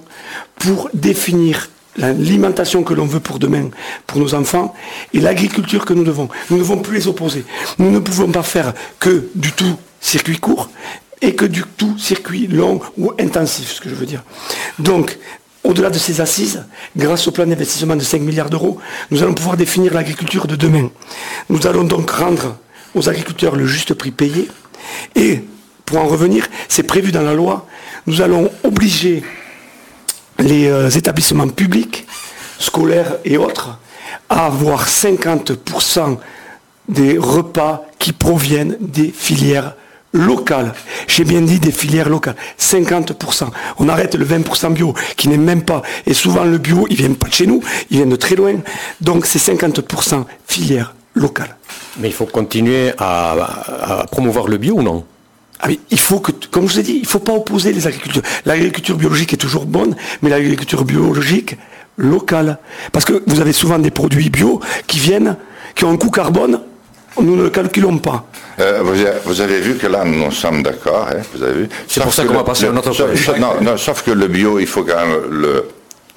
pour définir l'alimentation que l'on veut pour demain, pour nos enfants, et l'agriculture que nous devons. Nous ne devons plus les opposer. Nous ne pouvons pas faire que du tout circuit court et que du tout circuit long ou intensif, ce que je veux dire. Donc, au-delà de ces assises, grâce au plan d'investissement de 5 milliards d'euros, nous allons pouvoir définir l'agriculture de demain. Nous allons donc rendre aux agriculteurs le juste prix payé. Et, pour en revenir, c'est prévu dans la loi, nous allons obliger les euh, établissements publics, scolaires et autres, à avoir 50% des repas qui proviennent des filières locales. J'ai bien dit des filières locales. 50%. On arrête le 20% bio, qui n'est même pas. Et souvent le bio, il vient pas de chez nous, il vient de très loin. Donc c'est 50% filières locales. Mais il faut continuer à, promouvoir le bio non? Ah il faut que, comme je vous ai dit, il ne faut pas opposer les agricultures. L'agriculture biologique est toujours bonne, mais l'agriculture biologique locale. Parce que vous avez souvent des produits bio qui viennent, qui ont un coût carbone nous ne le calculons pas. Euh, vous, avez, vu que là, nous sommes d'accord, hein, vous avez vu. C'est pour ça qu'on va passer à notre sauf, non, sauf que le bio, il faut quand même le,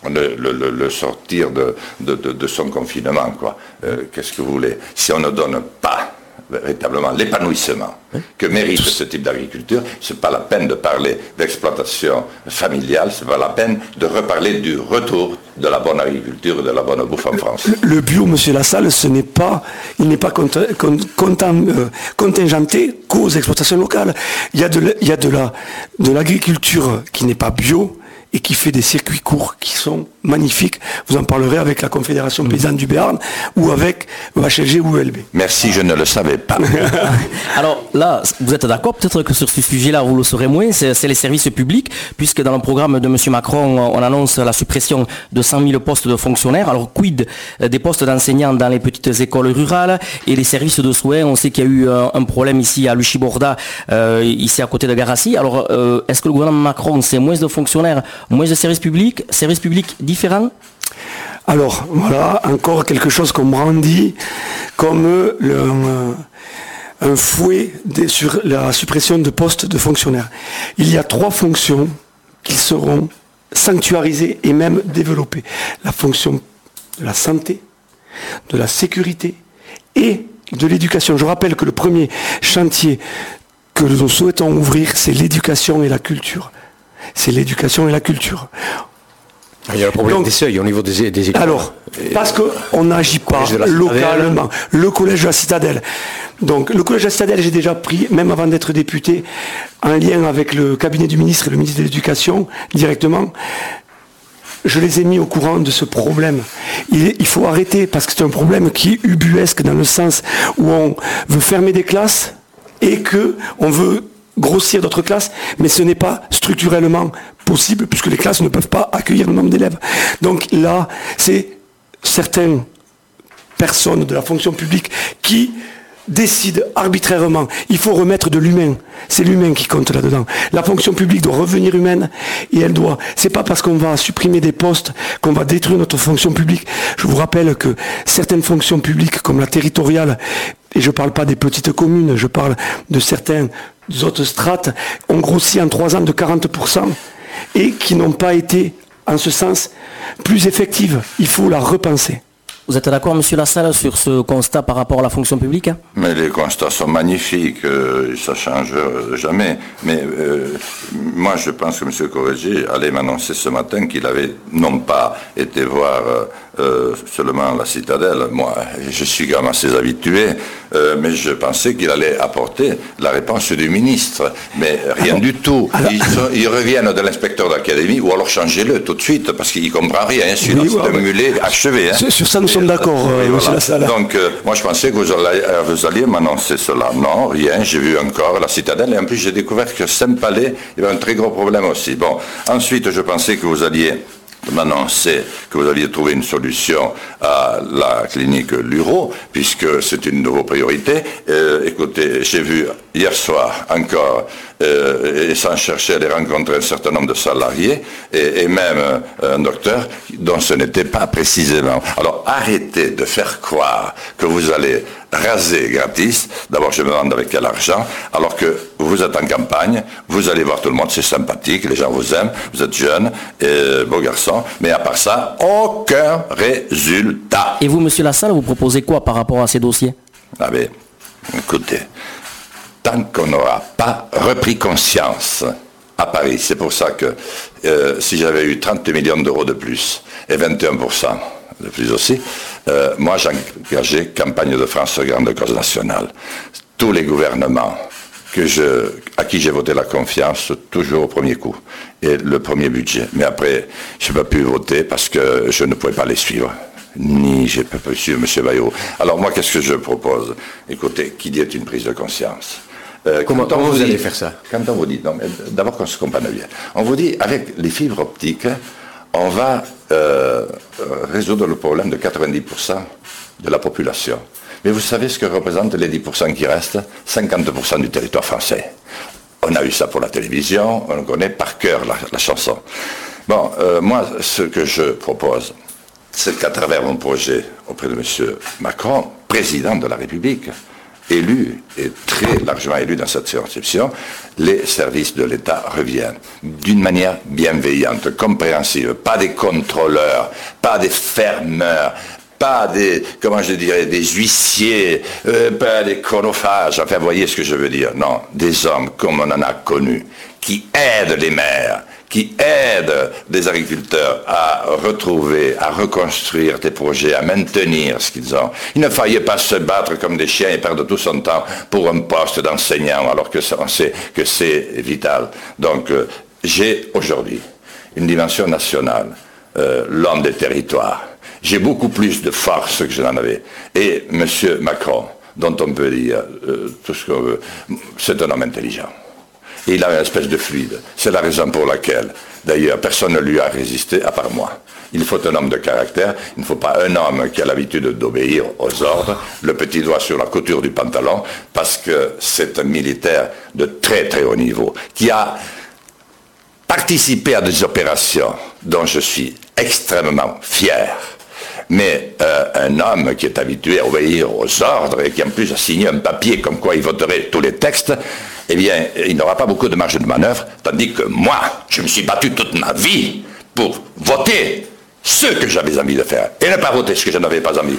le, sortir de, de, son confinement. quoi. Euh, qu'est-ce que vous voulez? Si on ne donne pas véritablement l'épanouissement que mérite ce type d'agriculture. Ce n'est pas la peine de parler d'exploitation familiale, ce n'est pas la peine de reparler du retour de la bonne agriculture et de la bonne bouffe en France. Le, bio, Monsieur Lassalle, ce n'est pas, il n'est pas euh, contingenté qu'aux exploitations locales. Il y a de, il y a de l'agriculture qui n'est pas bio, et qui fait des circuits courts qui sont magnifiques. Vous en parlerez avec la Confédération mm. paysanne du Béarn ou avec HLG ou ULB. Merci, je ne le savais pas. [laughs] Alors là, vous êtes d'accord peut-être que sur ce sujet-là, vous le saurez moins, c'est les services publics, puisque dans le programme de M. Macron, on annonce la suppression de 100 000 postes de fonctionnaires. Alors quid des postes d'enseignants dans les petites écoles rurales et les services de soins? On sait qu'il y a eu un problème ici à Luchiborda, euh, ici à côté de Garassi. Alors euh, est-ce que le gouvernement Macron, c'est moins de fonctionnaires moins de services publics, services publics différents Alors, voilà, encore quelque chose qu'on brandit comme euh, un fouet sur la suppression de postes de fonctionnaires. Il y a trois fonctions qui seront sanctuarisées et même développées. La fonction de la santé, de la sécurité et de l'éducation. Je rappelle que le premier chantier que nous souhaitons ouvrir, c'est l'éducation et la culture c'est l'éducation et la culture. Ah, il y a le problème des seuils au niveau des, des écoles. Alors, parce qu'on n'agit pas localement. Le collège de la Citadelle, Donc le collège Astadel, j'ai déjà pris, même avant d'être député, en lien avec le cabinet du ministre et le ministre de l'Éducation, directement, je les ai mis au courant de ce problème. Il, faut arrêter parce que c'est un problème qui est ubuesque dans le sens où on veut fermer des classes et qu'on veut grossir d'autres classes, mais ce n'est pas structurellement possible puisque les classes ne peuvent pas accueillir le nombre d'élèves. Donc là, c'est certaines personnes de la fonction publique qui décide arbitrairement. Il faut remettre de l'humain. C'est l'humain qui compte là-dedans. La fonction publique doit revenir humaine et elle doit. C'est pas parce qu'on va supprimer des postes qu'on va détruire notre fonction publique. Je vous rappelle que certaines fonctions publiques comme la territoriale, et je ne parle pas des petites communes, je parle de certaines autres strates, ont grossi en trois ans de 40% et qui n'ont pas été, en ce sens, plus effectives. Il faut la repenser. Vous êtes d'accord, Monsieur Lassalle, sur ce constat par rapport à la fonction publique Mais les constats sont magnifiques, euh, ça ne change jamais. Mais euh, moi, je pense que M. Corrigi allait m'annoncer ce matin qu'il avait non pas été voir euh, seulement la citadelle. Moi, je suis quand même assez habitué, mais je pensais qu'il allait apporter la réponse du ministre. Mais rien du tout. Ils, reviennent de l'inspecteur d'académie, ou alors changez-le tout de suite, parce qu'il ne comprend rien. C'est un mulet achevé. Hein. Sur ça, nous d'accord, euh, Donc, euh, moi, je pensais que vous alliez, euh, vous alliez m'annoncer cela. Non, rien. J'ai vu encore la citadelle. Et en plus, j'ai découvert que Saint-Palais, il y avait un très gros problème aussi. Bon, ensuite, je pensais que vous alliez m'annoncer que vous aviez trouvé une solution à la clinique Luro, puisque c'est une de vos priorités. écoutez, j'ai vu hier soir encore, et sans chercher à les rencontrer un certain nombre de salariés, et, même un docteur, dont ce n'était pas précisément. Alors arrêtez de faire croire que vous allez raser gratis. D'abord, je me demande avec quel argent, alors que vous êtes en campagne, vous allez voir tout le monde, c'est sympathique, les gens vous aiment, vous êtes jeune, et beau garçon, mais à part ça, aucun résultat. Et vous, monsieur Lassalle, vous proposez quoi par rapport à ces dossiers? Ah ben, écoutez, tant qu'on n'aura pas repris conscience à Paris, c'est pour ça que euh, si j'avais eu 30 millions d'euros de plus et 21%, de plus aussi, euh, moi j'ai engagé campagne de France grande cause nationale. Tous les gouvernements que je, à qui j'ai voté la confiance, toujours au premier coup, et le premier budget. Mais après, je n'ai pas pu voter parce que je ne pouvais pas les suivre ni j'ai pas pu suivre M. Bayrou. Alors moi, qu'est-ce que je propose? Écoutez, qu'il y ait une prise de conscience. Euh, comment, vous, allez faire ça? Quand on vous dit, d'abord qu'on se comprenne bien, on vous dit, avec les fibres optiques, on va euh, résoudre le problème de 90% de la population. Mais vous savez ce que représentent les 10% qui restent? 50% du territoire français. On a eu ça pour la télévision, on connaît par cœur la, chanson. Bon, euh, moi, ce que je propose, c'est qu'à travers mon projet auprès de M. Macron, président de la République, élu et très largement élu dans cette circonscription, les services de l'État reviennent d'une manière bienveillante, compréhensive, pas des contrôleurs, pas des fermeurs, pas des, comment je dirais, des huissiers, euh, pas des chronophages, enfin, voyez ce que je veux dire. Non, des hommes comme on en a connu, qui aident les maires, qui aide des agriculteurs à retrouver, à reconstruire des projets, à maintenir ce qu'ils ont. Il ne fallait pas se battre comme des chiens et perdre tout son temps pour un poste d'enseignant alors que on sait que c'est vital. Donc euh, j'ai aujourd'hui une dimension nationale, euh, l'homme des territoires. J'ai beaucoup plus de force que je n'en avais. Et M. Macron, dont on peut dire euh, tout ce qu'on veut, c'est un homme intelligent il a une espèce de fluide. C'est la raison pour laquelle, d'ailleurs, personne ne lui a résisté à part moi. Il faut un homme de caractère, il ne faut pas un homme qui a l'habitude d'obéir aux ordres, le petit doigt sur la couture du pantalon, parce que c'est un militaire de très très haut niveau, qui a participé à des opérations dont je suis extrêmement fier. Mais euh, un homme qui est habitué à obéir aux ordres et qui en plus a signé un papier comme quoi il voterait tous les textes, eh bien, il n'aura pas beaucoup de marge de manœuvre, tandis que moi, je me suis battu toute ma vie pour voter ce que j'avais envie de faire et ne pas voter ce que je n'avais pas envie.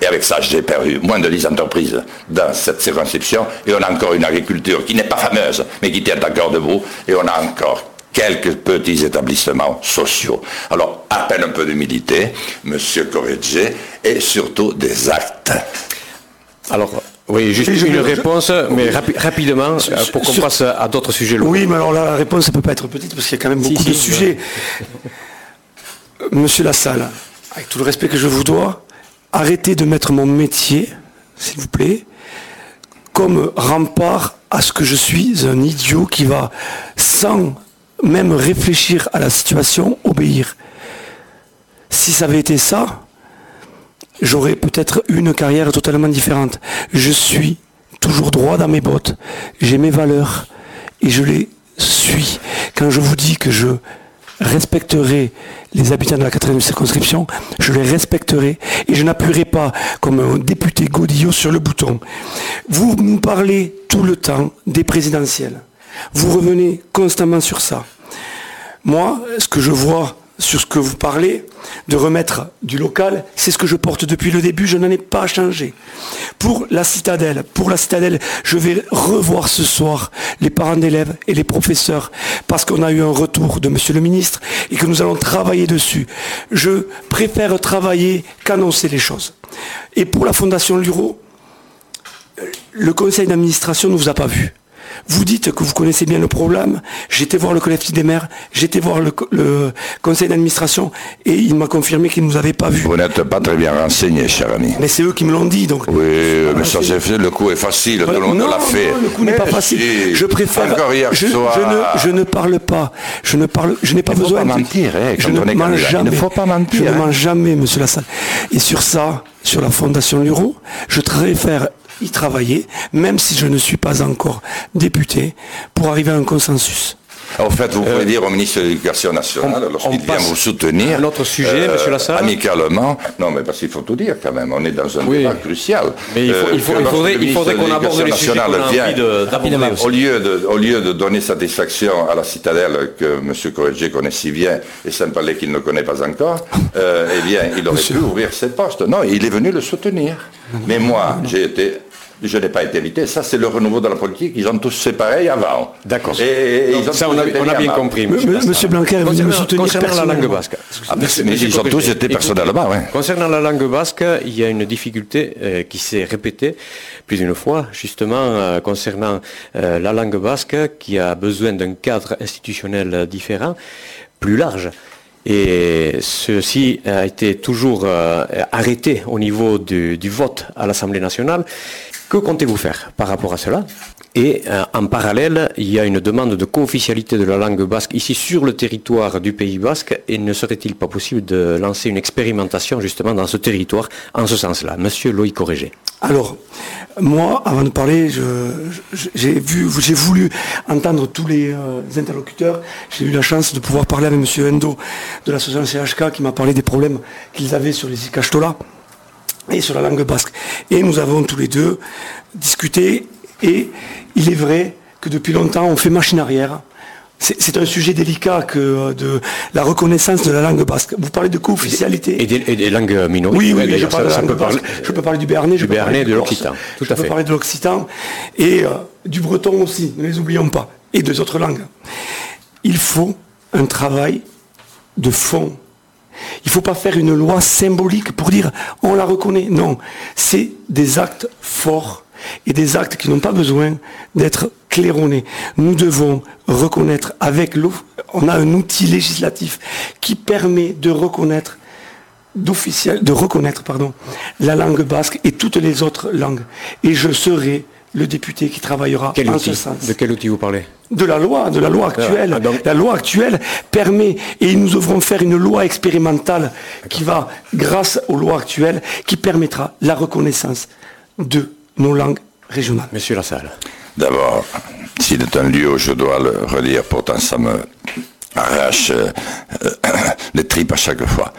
Et avec ça, j'ai perdu moins de 10 entreprises dans cette circonscription. Et on a encore une agriculture qui n'est pas fameuse, mais qui tient encore debout. Et on a encore quelques petits établissements sociaux. Alors, peine un peu d'humilité, Monsieur Corrigé, et surtout des actes. Oui, juste une réponse, mais rapidement, euh, pour qu'on passe à d'autres sujets. Oui, mais alors là, la réponse ne peut pas être petite, parce qu'il y a quand même beaucoup de sujets. Monsieur Lassalle, avec tout le respect que je vous dois, arrêtez de mettre mon métier, s'il vous plaît, comme rempart à ce que je suis un idiot qui va, sans même réfléchir à la situation, obéir. Si ça avait été ça, j'aurais peut-être une carrière totalement différente. Je suis toujours droit dans mes bottes. J'ai mes valeurs et je les suis. Quand je vous dis que je respecterai les habitants de la quatrième circonscription, je les respecterai et je n'appuierai pas comme un député Godillot sur le bouton. Vous nous parlez tout le temps des présidentielles. Vous revenez constamment sur ça. Moi, ce que je vois sur ce que vous parlez, de remettre du local, c'est ce que je porte depuis le début, je n'en ai pas changé. Pour la citadelle, pour la citadelle, je vais revoir ce soir les parents d'élèves et les professeurs, parce qu'on a eu un retour de monsieur le ministre et que nous allons travailler dessus. Je préfère travailler qu'annoncer les choses. Et pour la Fondation Luro, le conseil d'administration ne vous a pas vu. Vous dites que vous connaissez bien le problème. J'étais voir le collectif des maires, j'étais voir le, conseil d'administration et il m'a confirmé qu'il ne nous avait pas vus. Vous n'êtes pas très bien renseigné, cher ami. Mais c'est eux qui me l'ont dit. Donc, oui, mais ça c'est fait, le coup est facile, tout le monde l'a fait. Non, le coup n'est pas facile. je préfère. je, je, ne, parle pas. Je ne parle. Je n'ai pas besoin. de mentir, hein, je ne mens jamais. Il ne faut pas mentir. Je ne hein. mens jamais, monsieur Lassalle. Et sur ça, sur la fondation Luro, je préfère y travailler, même si je ne suis pas encore député, pour arriver à un consensus. En fait, vous pouvez euh, dire au ministre de l'Éducation nationale, lorsqu'il vient vous soutenir, sujet, euh, Monsieur Lassalle amicalement, non, mais parce qu'il faut tout dire quand même, on est dans un débat crucial. Mais il, faudrait, il faudrait qu'on aborde les sujets Au lieu, de, au lieu de donner satisfaction à la citadelle que M. Corrigé connaît si bien, et Saint-Palais qu'il ne connaît pas encore, euh, eh bien, il aurait pu ouvrir ses postes. Non, il est venu le soutenir. Mais moi, j'ai été je n'ai pas été invité. Ça, c'est le renouveau de la politique. Ils ont tous fait pareil avant. D'accord. Et, ça, on a, bien compris. Monsieur, Blanquer, vous me soutenir concernant la langue basque. Ah, mais, ils ont tous été personnellement, oui. Concernant la langue basque, il y a une difficulté euh, qui s'est répétée plus d'une fois, justement, euh, concernant euh, la langue basque, qui a besoin d'un cadre institutionnel différent, plus large. Et ceci a été toujours arrêté au niveau du vote à l'Assemblée nationale. Que comptez-vous faire par rapport à cela? Et euh, en parallèle, il y a une demande de co-officialité de la langue basque ici sur le territoire du Pays basque. Et ne serait-il pas possible de lancer une expérimentation justement dans ce territoire en ce sens-là? Monsieur Loïc Corrégé. Alors, moi, avant de parler, j'ai voulu entendre tous les euh, interlocuteurs. J'ai eu la chance de pouvoir parler avec Monsieur Endo de l'association CHK qui m'a parlé des problèmes qu'ils avaient sur les Icachtola et sur la langue basque. Et nous avons tous les deux discuté et il est vrai que depuis longtemps on fait machine arrière. C'est un sujet délicat que euh, de la reconnaissance de la langue basque. Vous parlez de co-officialité. Et, des langues minoritaires. Oui, oui, je, parle je peux parler du béarnais, je du béarnais, de l'occitan. Tout je peux parler de l'occitan et euh, du breton aussi, ne les oublions pas, et des autres langues. Il faut un travail de fond il ne faut pas faire une loi symbolique pour dire on la reconnaît. Non, c'est des actes forts et des actes qui n'ont pas besoin d'être claironnés. Nous devons reconnaître avec l'eau, on a un outil législatif qui permet de reconnaître de reconnaître pardon, la langue basque et toutes les autres langues. Et je serai le député qui travaillera en ce sens. De quel outil vous parlez De la loi, de la loi ah, actuelle. Ah, la loi actuelle permet, et nous devrons faire une loi expérimentale qui va, grâce aux lois actuelles, qui permettra la reconnaissance de nos langues régionales. Monsieur Lassalle. D'abord, s'il est un lieu où je dois le redire, pourtant ça me arrache euh, [coughs] les tripes à chaque fois.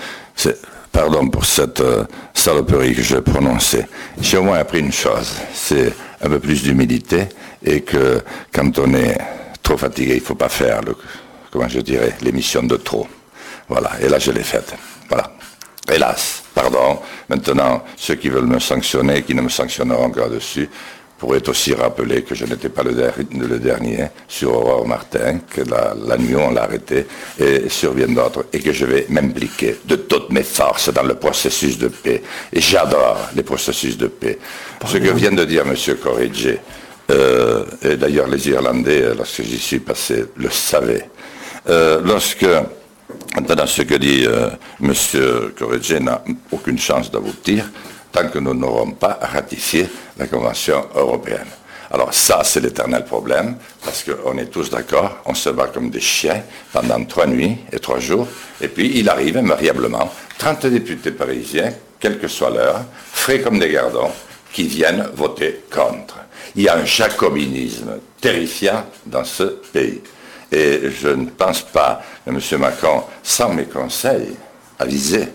Pardon pour cette euh, saloperie que je prononçais. J'ai au moins appris une chose, c'est un peu plus d'humilité et que quand on est trop fatigué, il ne faut pas faire, je dirais, l'émission de trop. Voilà, et là je l'ai faite. Voilà. Hélas, pardon. Maintenant, ceux qui veulent me sanctionner, qui ne me sanctionneront qu'à dessus, pourrait aussi rappeler que je n'étais pas le, dernier sur Aurore Martin, que la, nuit on l'a arrêté, et sur bien d'autres, et que je vais m'impliquer de toutes mes forces dans le processus de paix. Et j'adore les processus de paix. Ce que vient de dire M. Corrigé, euh, et d'ailleurs les Irlandais, lorsque j'y suis passé, le savaient. Euh, lorsque Maintenant, ce que dit euh, M. Corrigé n'a aucune chance d'aboutir tant que nous n'aurons pas ratifié la Convention européenne. Alors ça, c'est l'éternel problème, parce qu'on est tous d'accord, on se bat comme des chiens pendant trois nuits et trois jours, et puis il arrive invariablement 30 députés parisiens, quelle que soit l'heure, frais comme des gardons, qui viennent voter contre. Il y a un jacobinisme terrifiant dans ce pays. Et je ne pense pas que M. Macron, sans mes conseils avisés,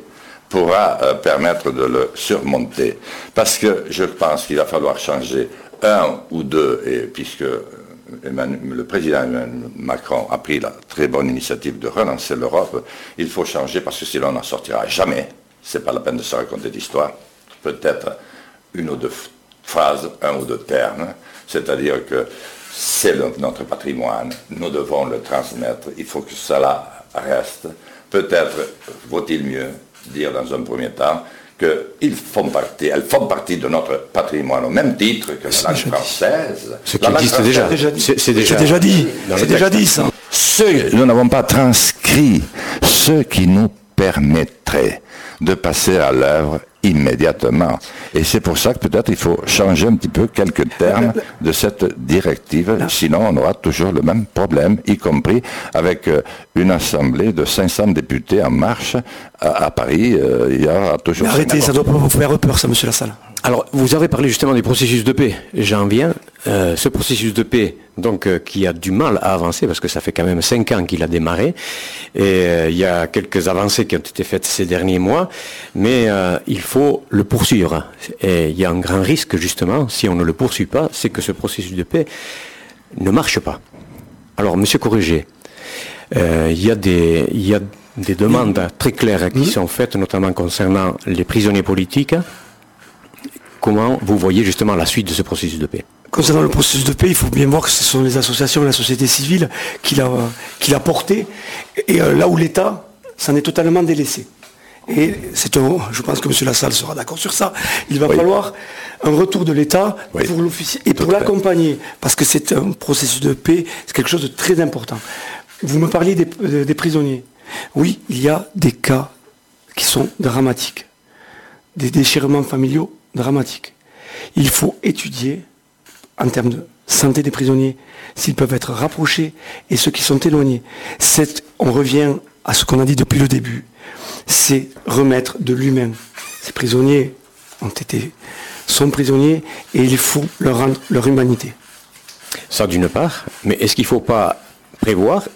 pourra euh, permettre de le surmonter. Parce que je pense qu'il va falloir changer un ou deux, et puisque euh, le président Macron a pris la très bonne initiative de relancer l'Europe, il faut changer parce que sinon on n'en sortira jamais. Ce n'est pas la peine de se raconter d'histoire. Peut-être une ou deux phrases, un ou deux termes, c'est-à-dire que c'est notre patrimoine, nous devons le transmettre, il faut que cela reste. Peut-être vaut-il mieux dire dans un premier temps qu'ils font partie, elles font partie de notre patrimoine au même titre que la langue française. Ce qui existe déjà. C'est déjà, déjà, dit. C'est déjà dit ça. Ce, nous n'avons pas transcrit ce qui nous permettrait de passer à l'œuvre immédiatement. Et c'est pour ça que peut-être il faut changer un petit peu quelques termes de cette directive, sinon on aura toujours le même problème, y compris avec euh, une assemblée de 500 députés en marche à, Paris. Euh, il y aura toujours... Mais arrêtez, ça doit pas vous faire peur, ça, monsieur Lassalle. Alors, vous avez parlé justement du processus de paix. J'en viens. Euh, ce processus de paix, donc, euh, qui a du mal à avancer, parce que ça fait quand même cinq ans qu'il a démarré, et euh, il y a quelques avancées qui ont été faites ces derniers mois, mais il faut le poursuivre. Et il y a un grand risque, justement, si on ne le poursuit pas, c'est que ce processus de paix ne marche pas. Alors, Monsieur Corrigé, il y a des, il y a des demandes très claires qui sont faites, notamment concernant les prisonniers politiques, Comment vous voyez justement la suite de ce processus de paix? Concernant le processus de paix, il faut bien voir que ce sont les associations et la société civile qui l'a porté, et euh, là où l'État s'en est totalement délaissé. Et c'est je pense que M. Lassalle sera d'accord sur ça, il va falloir un retour de l'État pour l'officier et pour l'accompagner, parce que c'est un processus de paix, c'est quelque chose de très important. Vous me parliez des, des prisonniers. Oui, il y a des cas qui sont dramatiques, des déchirements familiaux dramatique. Il faut étudier, en termes de santé des prisonniers, s'ils peuvent être rapprochés et ceux qui sont éloignés. on revient à ce qu'on a dit depuis le début, c'est remettre de l'humain. Ces prisonniers ont été, sont prisonniers et il faut leur rendre leur humanité. Ça d'une part, mais est-ce qu'il ne faut pas prévoir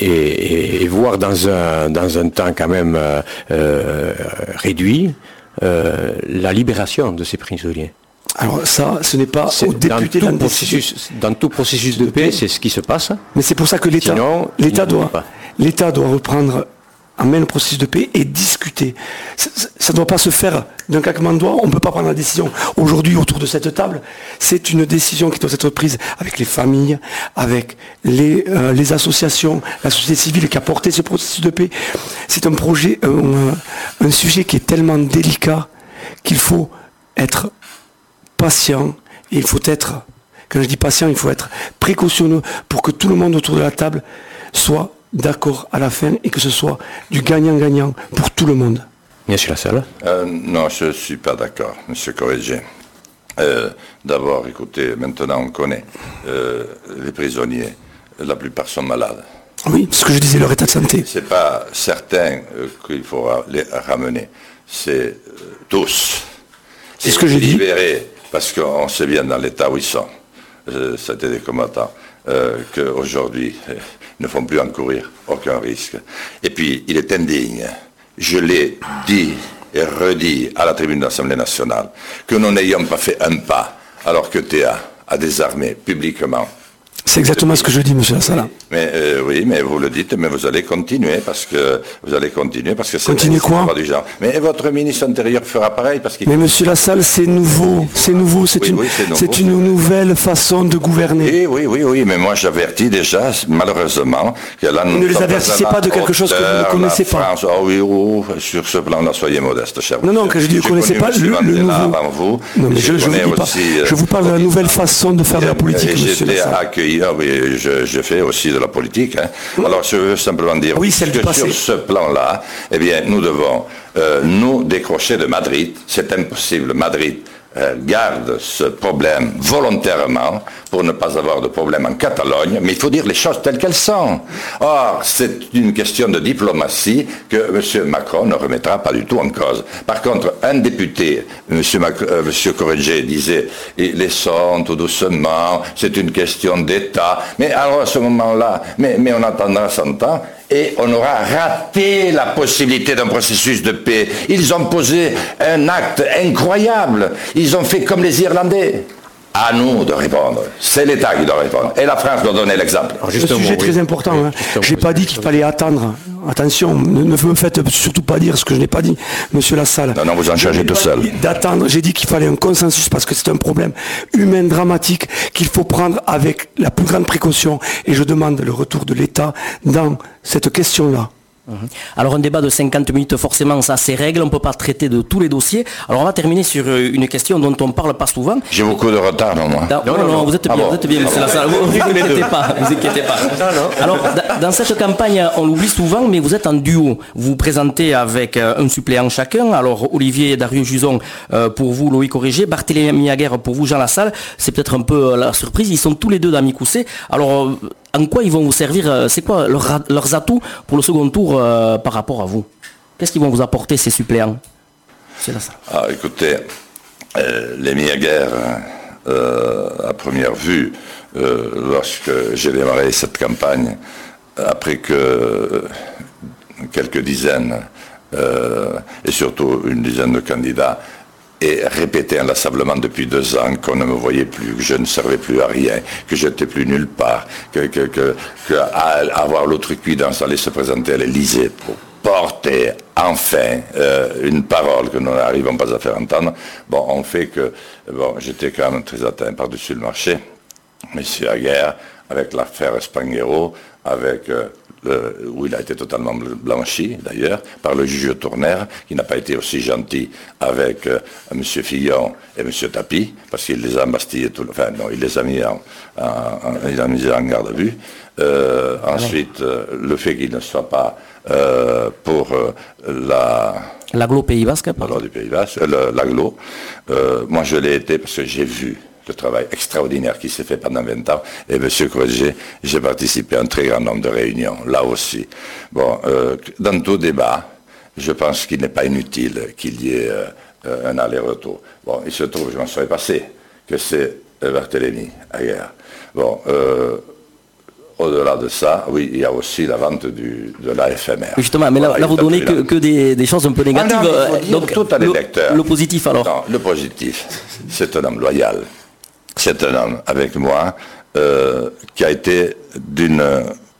et, voir dans un, dans un temps quand même euh, euh, réduit euh, la libération de ces prisonniers? Alors ça, ce n'est pas au député dans tout, processus, dans tout processus de, paix, c'est ce qui se passe. Mais c'est pour ça que l'État, l'État doit, l'État doit reprendre amène le processus de paix et discuter. Ça ne doit pas se faire d'un claquement de doigts. On ne peut pas prendre la décision aujourd'hui autour de cette table. C'est une décision qui doit être prise avec les familles, avec les, euh, les associations, la société civile qui a porté ce processus de paix. C'est un projet, un, un sujet qui est tellement délicat qu'il faut être patient et il faut être, quand je dis patient, il faut être précautionneux pour que tout le monde autour de la table soit d'accord à la fin et que ce soit du gagnant-gagnant pour tout le monde. Monsieur Lassalle euh, Non, je ne suis pas d'accord, Monsieur Corrigé. Euh, d'abord, écoutez, maintenant on connaît euh, les prisonniers, la plupart sont malades. Oui, ce que je disais, leur état de santé. Ce n'est pas certain qu'il faut les ramener, c'est tous. C'est ce que j'ai dit. Libérer, parce qu'on sait bien dans l'état où ils sont. C'était des combattants. qu'aujourd'hui, ne font plus encourir aucun risque. Et puis, il est indigne, je l'ai dit et redit à la tribune de l'Assemblée nationale, que nous n'ayons pas fait un pas alors que Théa a désarmé publiquement. C'est exactement ce que je dis, M. Assala. Mais euh, oui, mais vous le dites, mais vous allez continuer parce que vous allez continuer parce que c'est Continuer quoi du genre. Mais votre ministre intérieur fera pareil parce qu'il. Mais Monsieur Lassalle, c'est nouveau, c'est nouveau, c'est Oui, une, oui, c'est une nouvelle façon de gouverner. Oui, oui, oui, oui, mais moi j'avertis déjà, malheureusement, que là nous Ne les avertissez pas de quelque chose que vous ne connaissez pas. Ah oui, oh, sur ce plan-là, soyez modeste, cher Non, non, que je J'ai connaissez connu pas le- le nouveau. avant vous. Non, mais je, je, vous pas. euh, je vous parle de la nouvelle façon de faire de la politique, J'étais accueilli, ah oui, je fais aussi de la politique. hein. Alors je veux simplement dire Oui, que passé. sur ce plan-là, eh bien, nous devons euh, nous décrocher de Madrid. C'est impossible. Madrid euh, garde ce problème volontairement pour ne pas avoir de problème en Catalogne, mais il faut dire les choses telles qu'elles sont. Or, c'est une question de diplomatie que M. Macron ne remettra pas du tout en cause. Par contre, un député, M. Mac- euh, Monsieur Corriger, disait laissons tout doucement, c'est une question d'État. Mais alors à ce moment-là, mais, mais on attendra 100 ans et on aura raté la possibilité d'un processus de paix. Ils ont posé un acte incroyable. Ils ont fait comme les Irlandais. À nous de répondre. C'est l'État qui doit répondre. Et la France doit donner l'exemple. C'est un sujet oui. très important. hein. J'ai oui. pas dit qu'il fallait attendre. Attention, ne, ne me faites surtout pas dire ce que je n'ai pas dit, Monsieur Lassalle. Non, non, vous en Je chargez n'ai tout seul. D'attendre. J'ai dit qu'il fallait un consensus parce que c'est un problème humain dramatique qu'il faut prendre avec la plus grande précaution. Et je demande le retour de l'État dans cette question-là. Alors un débat de 50 minutes, forcément, ça c'est règle, on ne peut pas traiter de tous les dossiers. Alors on va terminer sur euh, une question dont on parle pas souvent. J'ai beaucoup de retard, non, moi. Non, non, non, vous êtes Ah bien, bon vous êtes bien, monsieur Lassalle. Vous vous inquiétez pas, vous inquiétez pas. Alors, da- dans cette campagne, on l'oublie souvent, mais vous êtes en duo. Vous vous présentez avec euh, un suppléant chacun. Alors, Olivier et Darius Juson euh, pour vous, Loïc Corrigé, Barthélémy Aguerre pour vous, Jean Lassalle. C'est peut-être un peu la surprise. Ils sont tous les deux d'amis Coussé. Alors, en quoi ils vont vous servir euh, C'est quoi leurs atouts pour le second tour euh, par rapport à vous? Qu'est-ce qu'ils vont vous apporter, ces suppléants? Monsieur Lassalle. Ah, écoutez, euh, les Miaguerres, euh, à première vue, lorsque j'ai démarré cette campagne, après que quelques dizaines, et surtout une dizaine de candidats, aient répété inlassablement depuis deux ans qu'on ne me voyait plus, que je ne servais plus à rien, que j'étais plus nulle part, que, que, que, que avoir l'autre cuidance, aller se présenter à l'Élysée pour porter enfin euh, une parole que nous n'arrivons pas à faire entendre, bon, on fait que, bon, j'étais quand même très atteint par-dessus le marché. Monsieur Aguerre, avec l'affaire Spanghero, avec euh, le- où il a été totalement bl- blanchi d'ailleurs par le juge Tourner, qui n'a pas été aussi gentil avec euh, Monsieur Fillon et Monsieur Tapi, parce qu'il les a embastillés, tout, enfin non, il les a mis en, en- en- il a mis en garde à vue. Euh, ensuite, euh, le fait qu'il ne soit pas euh, pour euh, la L'aglo Pays Basque, du Pays Basque, euh, l'aglo. Euh, moi, je l'ai été parce que j'ai vu le travail extraordinaire qui s'est fait pendant 20 ans. Et Monsieur Corriger, j'ai participé à un très grand nombre de réunions, là aussi. Bon, euh, dans tout débat, je pense qu'il n'est pas inutile qu'il y ait euh, un aller-retour. Bon, il se trouve, je m'en serais passé, que c'est Barthélemy, ailleurs. Bon, euh, au-delà de ça, oui, il y a aussi la vente du, de la FMR. Justement, mais là, Voilà, là, vous donnez que, des, des choses un peu négatives. ah non, euh, donc, tout à le, le positif alors. Non, le positif, c'est un homme loyal. C'est un homme avec moi euh, qui a été d'une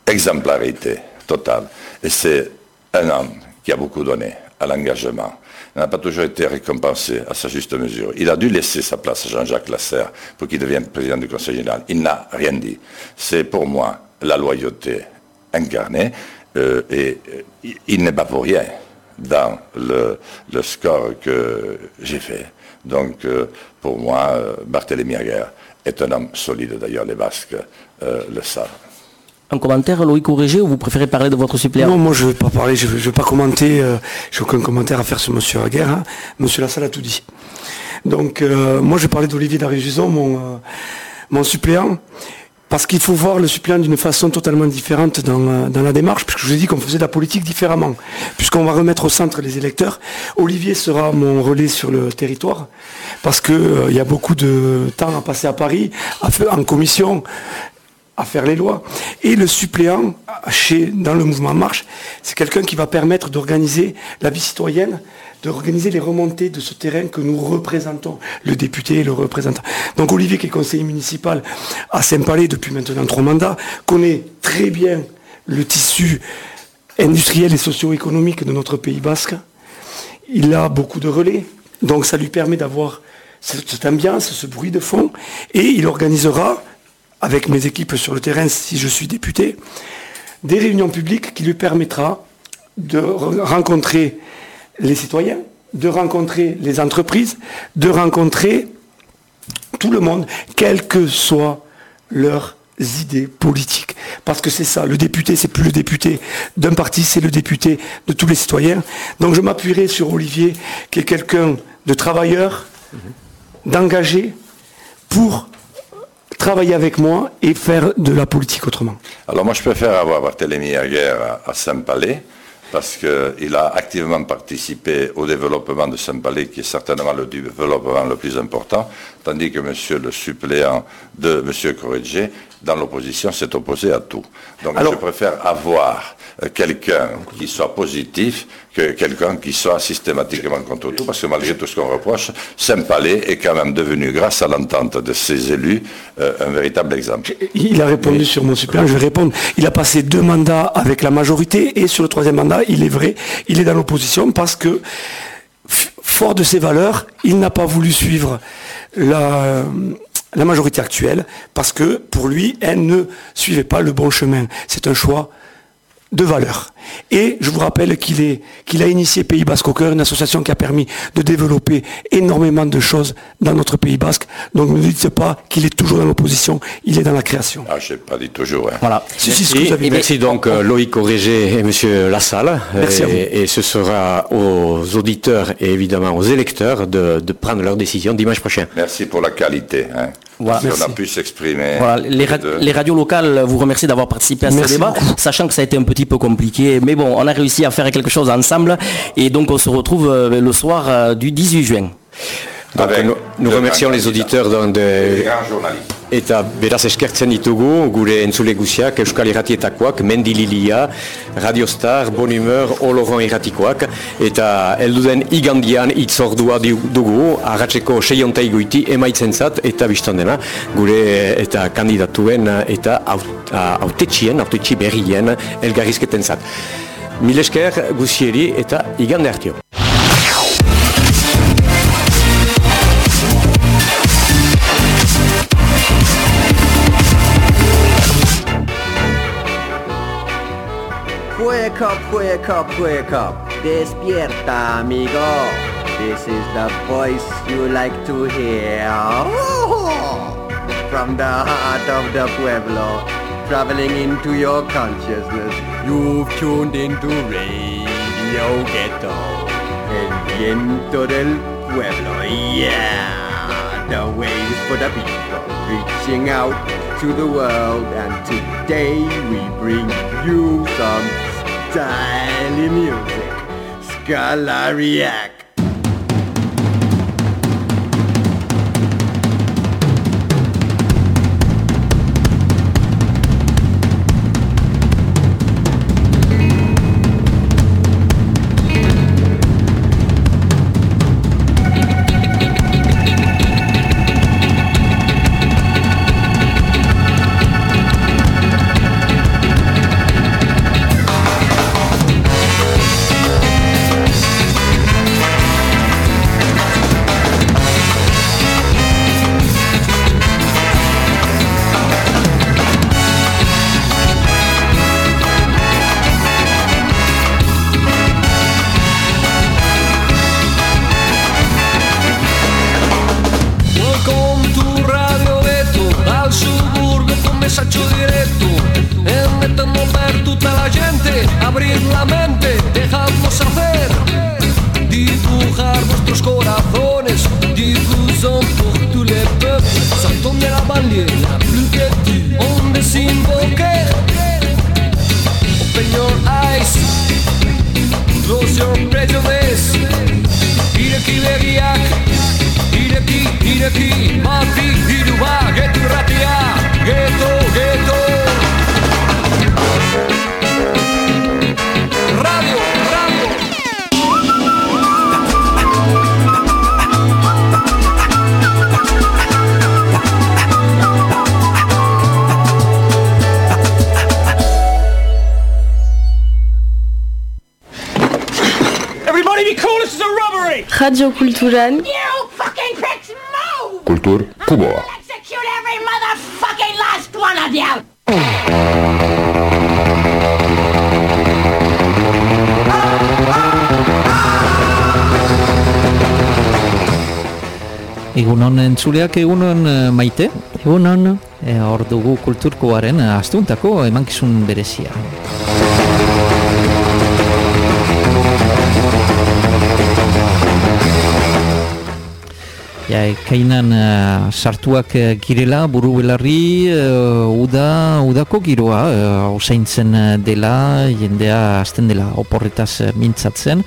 exemplarité totale. Et c'est un homme qui a beaucoup donné à l'engagement. Il n'a pas toujours été récompensé à sa juste mesure. Il a dû laisser sa place à Jean-Jacques Lasserre pour qu'il devienne président du Conseil général. Il n'a rien dit. C'est pour moi la loyauté incarnée euh, et euh, il- n'est pas pour rien dans le, score que j'ai fait. Donc, pour moi, euh, Barthélemy Aguerre est un homme solide. D'ailleurs, les Basques euh, le savent. Un commentaire, Loïc Corrigé, ou vous préférez parler de votre suppléant? Non, moi je ne vais pas parler, je ne vais pas commenter, euh, j'ai aucun commentaire à faire sur Monsieur Aguerre. hein. Monsieur Lassalle a tout dit. Donc euh, moi je vais parler d'Olivier Darigison, mon, euh, mon suppléant, parce qu'il faut voir le suppléant d'une façon totalement différente dans, euh, la démarche, puisque je vous ai dit qu'on faisait de la politique différemment, puisqu'on va remettre au centre les électeurs. Olivier sera mon relais sur le territoire, parce qu'il il y a beaucoup de temps à passer à Paris, en commission, à faire les lois. Et le suppléant, chez, dans le mouvement Marche, c'est quelqu'un qui va permettre d'organiser la vie citoyenne, d'organiser les remontées de ce terrain que nous représentons, le député et le représentant. Donc Olivier, qui est conseiller municipal à Saint-Palais depuis maintenant trois mandats, connaît très bien le tissu industriel et socio-économique de notre Pays basque. Il a beaucoup de relais, donc ça lui permet d'avoir cette ambiance, ce bruit de fond, et il organisera avec mes équipes sur le terrain, si je suis député, des réunions publiques qui lui permettra de rencontrer les citoyens, de rencontrer les entreprises, de rencontrer tout le monde, quelles que soient leurs idées politiques. Parce que c'est ça, le député, c'est plus le député d'un parti, c'est le député de tous les citoyens. Donc je m'appuierai sur Olivier, qui est quelqu'un de travailleur, d'engagé, pour travailler avec moi et faire de la politique autrement. Alors moi je préfère avoir Barthélemy Aguerre à Saint-Palais parce qu'il a activement participé au développement de Saint-Palais, qui est certainement le développement le plus important, tandis que monsieur le suppléant de monsieur Corrigé, dans l'opposition, s'est opposé à tout. Donc je préfère avoir quelqu'un qui soit positif que quelqu'un qui soit systématiquement contre tout, parce que malgré tout ce qu'on reproche, Saint-Palais est quand même devenu, grâce à l'entente de ses élus, euh, un véritable exemple. Il a répondu sur mon suppléant, je vais répondre. Il a passé deux mandats avec la majorité, et sur le troisième mandat, il est vrai, il est dans l'opposition parce que, fort de ses valeurs, il n'a pas voulu suivre la la majorité actuelle, parce que pour lui, elle ne suivait pas le bon chemin. C'est un choix de valeur. Et je vous rappelle qu'il est qu'il a initié Pays Basque au cœur, une association qui a permis de développer énormément de choses dans notre Pays Basque. Donc ne dites pas qu'il est toujours dans l'opposition, il est dans la création. Ah, je n'ai pas dit toujours. Hein. Voilà. merci, merci donc euh, Loïc Corrégé et Monsieur Lassalle. Merci et, à vous. et, ce sera aux auditeurs et évidemment aux électeurs de, de prendre leur décision dimanche prochain. Merci pour la qualité. Hein. Voilà. on a pu s'exprimer. Voilà. Les, ra les, radios locales vous remercient d'avoir participé à ce débat, beaucoup. sachant que ça a été un petit peu compliqué. Mais bon, on a réussi à faire quelque chose ensemble. Et donc on se retrouve euh, le soir euh, du 18 juin. Donc, nous, nous remercions les auditeurs de... Eta beraz eskertzen ditugu gure entzule guziak Euskal Irratietakoak, Mendililia, Radio Star, Bon Humeur, Oloron Irratikoak, eta elduden igandian itzordua dugu, arratseko seiontai goiti emaitzen zat, eta biztan dena, gure eta kandidatuen eta autetxien, autetxi berrien elgarrizketen zat. Mil guzieri eta igande hartio. Wake up, wake up, wake up. Despierta, amigo. This is the voice you like to hear. From the heart of the Pueblo, traveling into your consciousness. You've tuned into Radio Ghetto. El viento del pueblo, yeah. The waves for the people, reaching out to the world. And today we bring you some styly music. Scalariac. Furan. Kultur Kuboa. Egun hon entzuleak egun eh, maite. Egun hon. E, eh, hor dugu kulturkoaren eh, astuntako emankizun berezia. Ja, ekainan uh, sartuak uh, girela, buru belarri, uh, uda, udako giroa, uh, osaintzen dela, jendea azten dela oporretaz mintzatzen,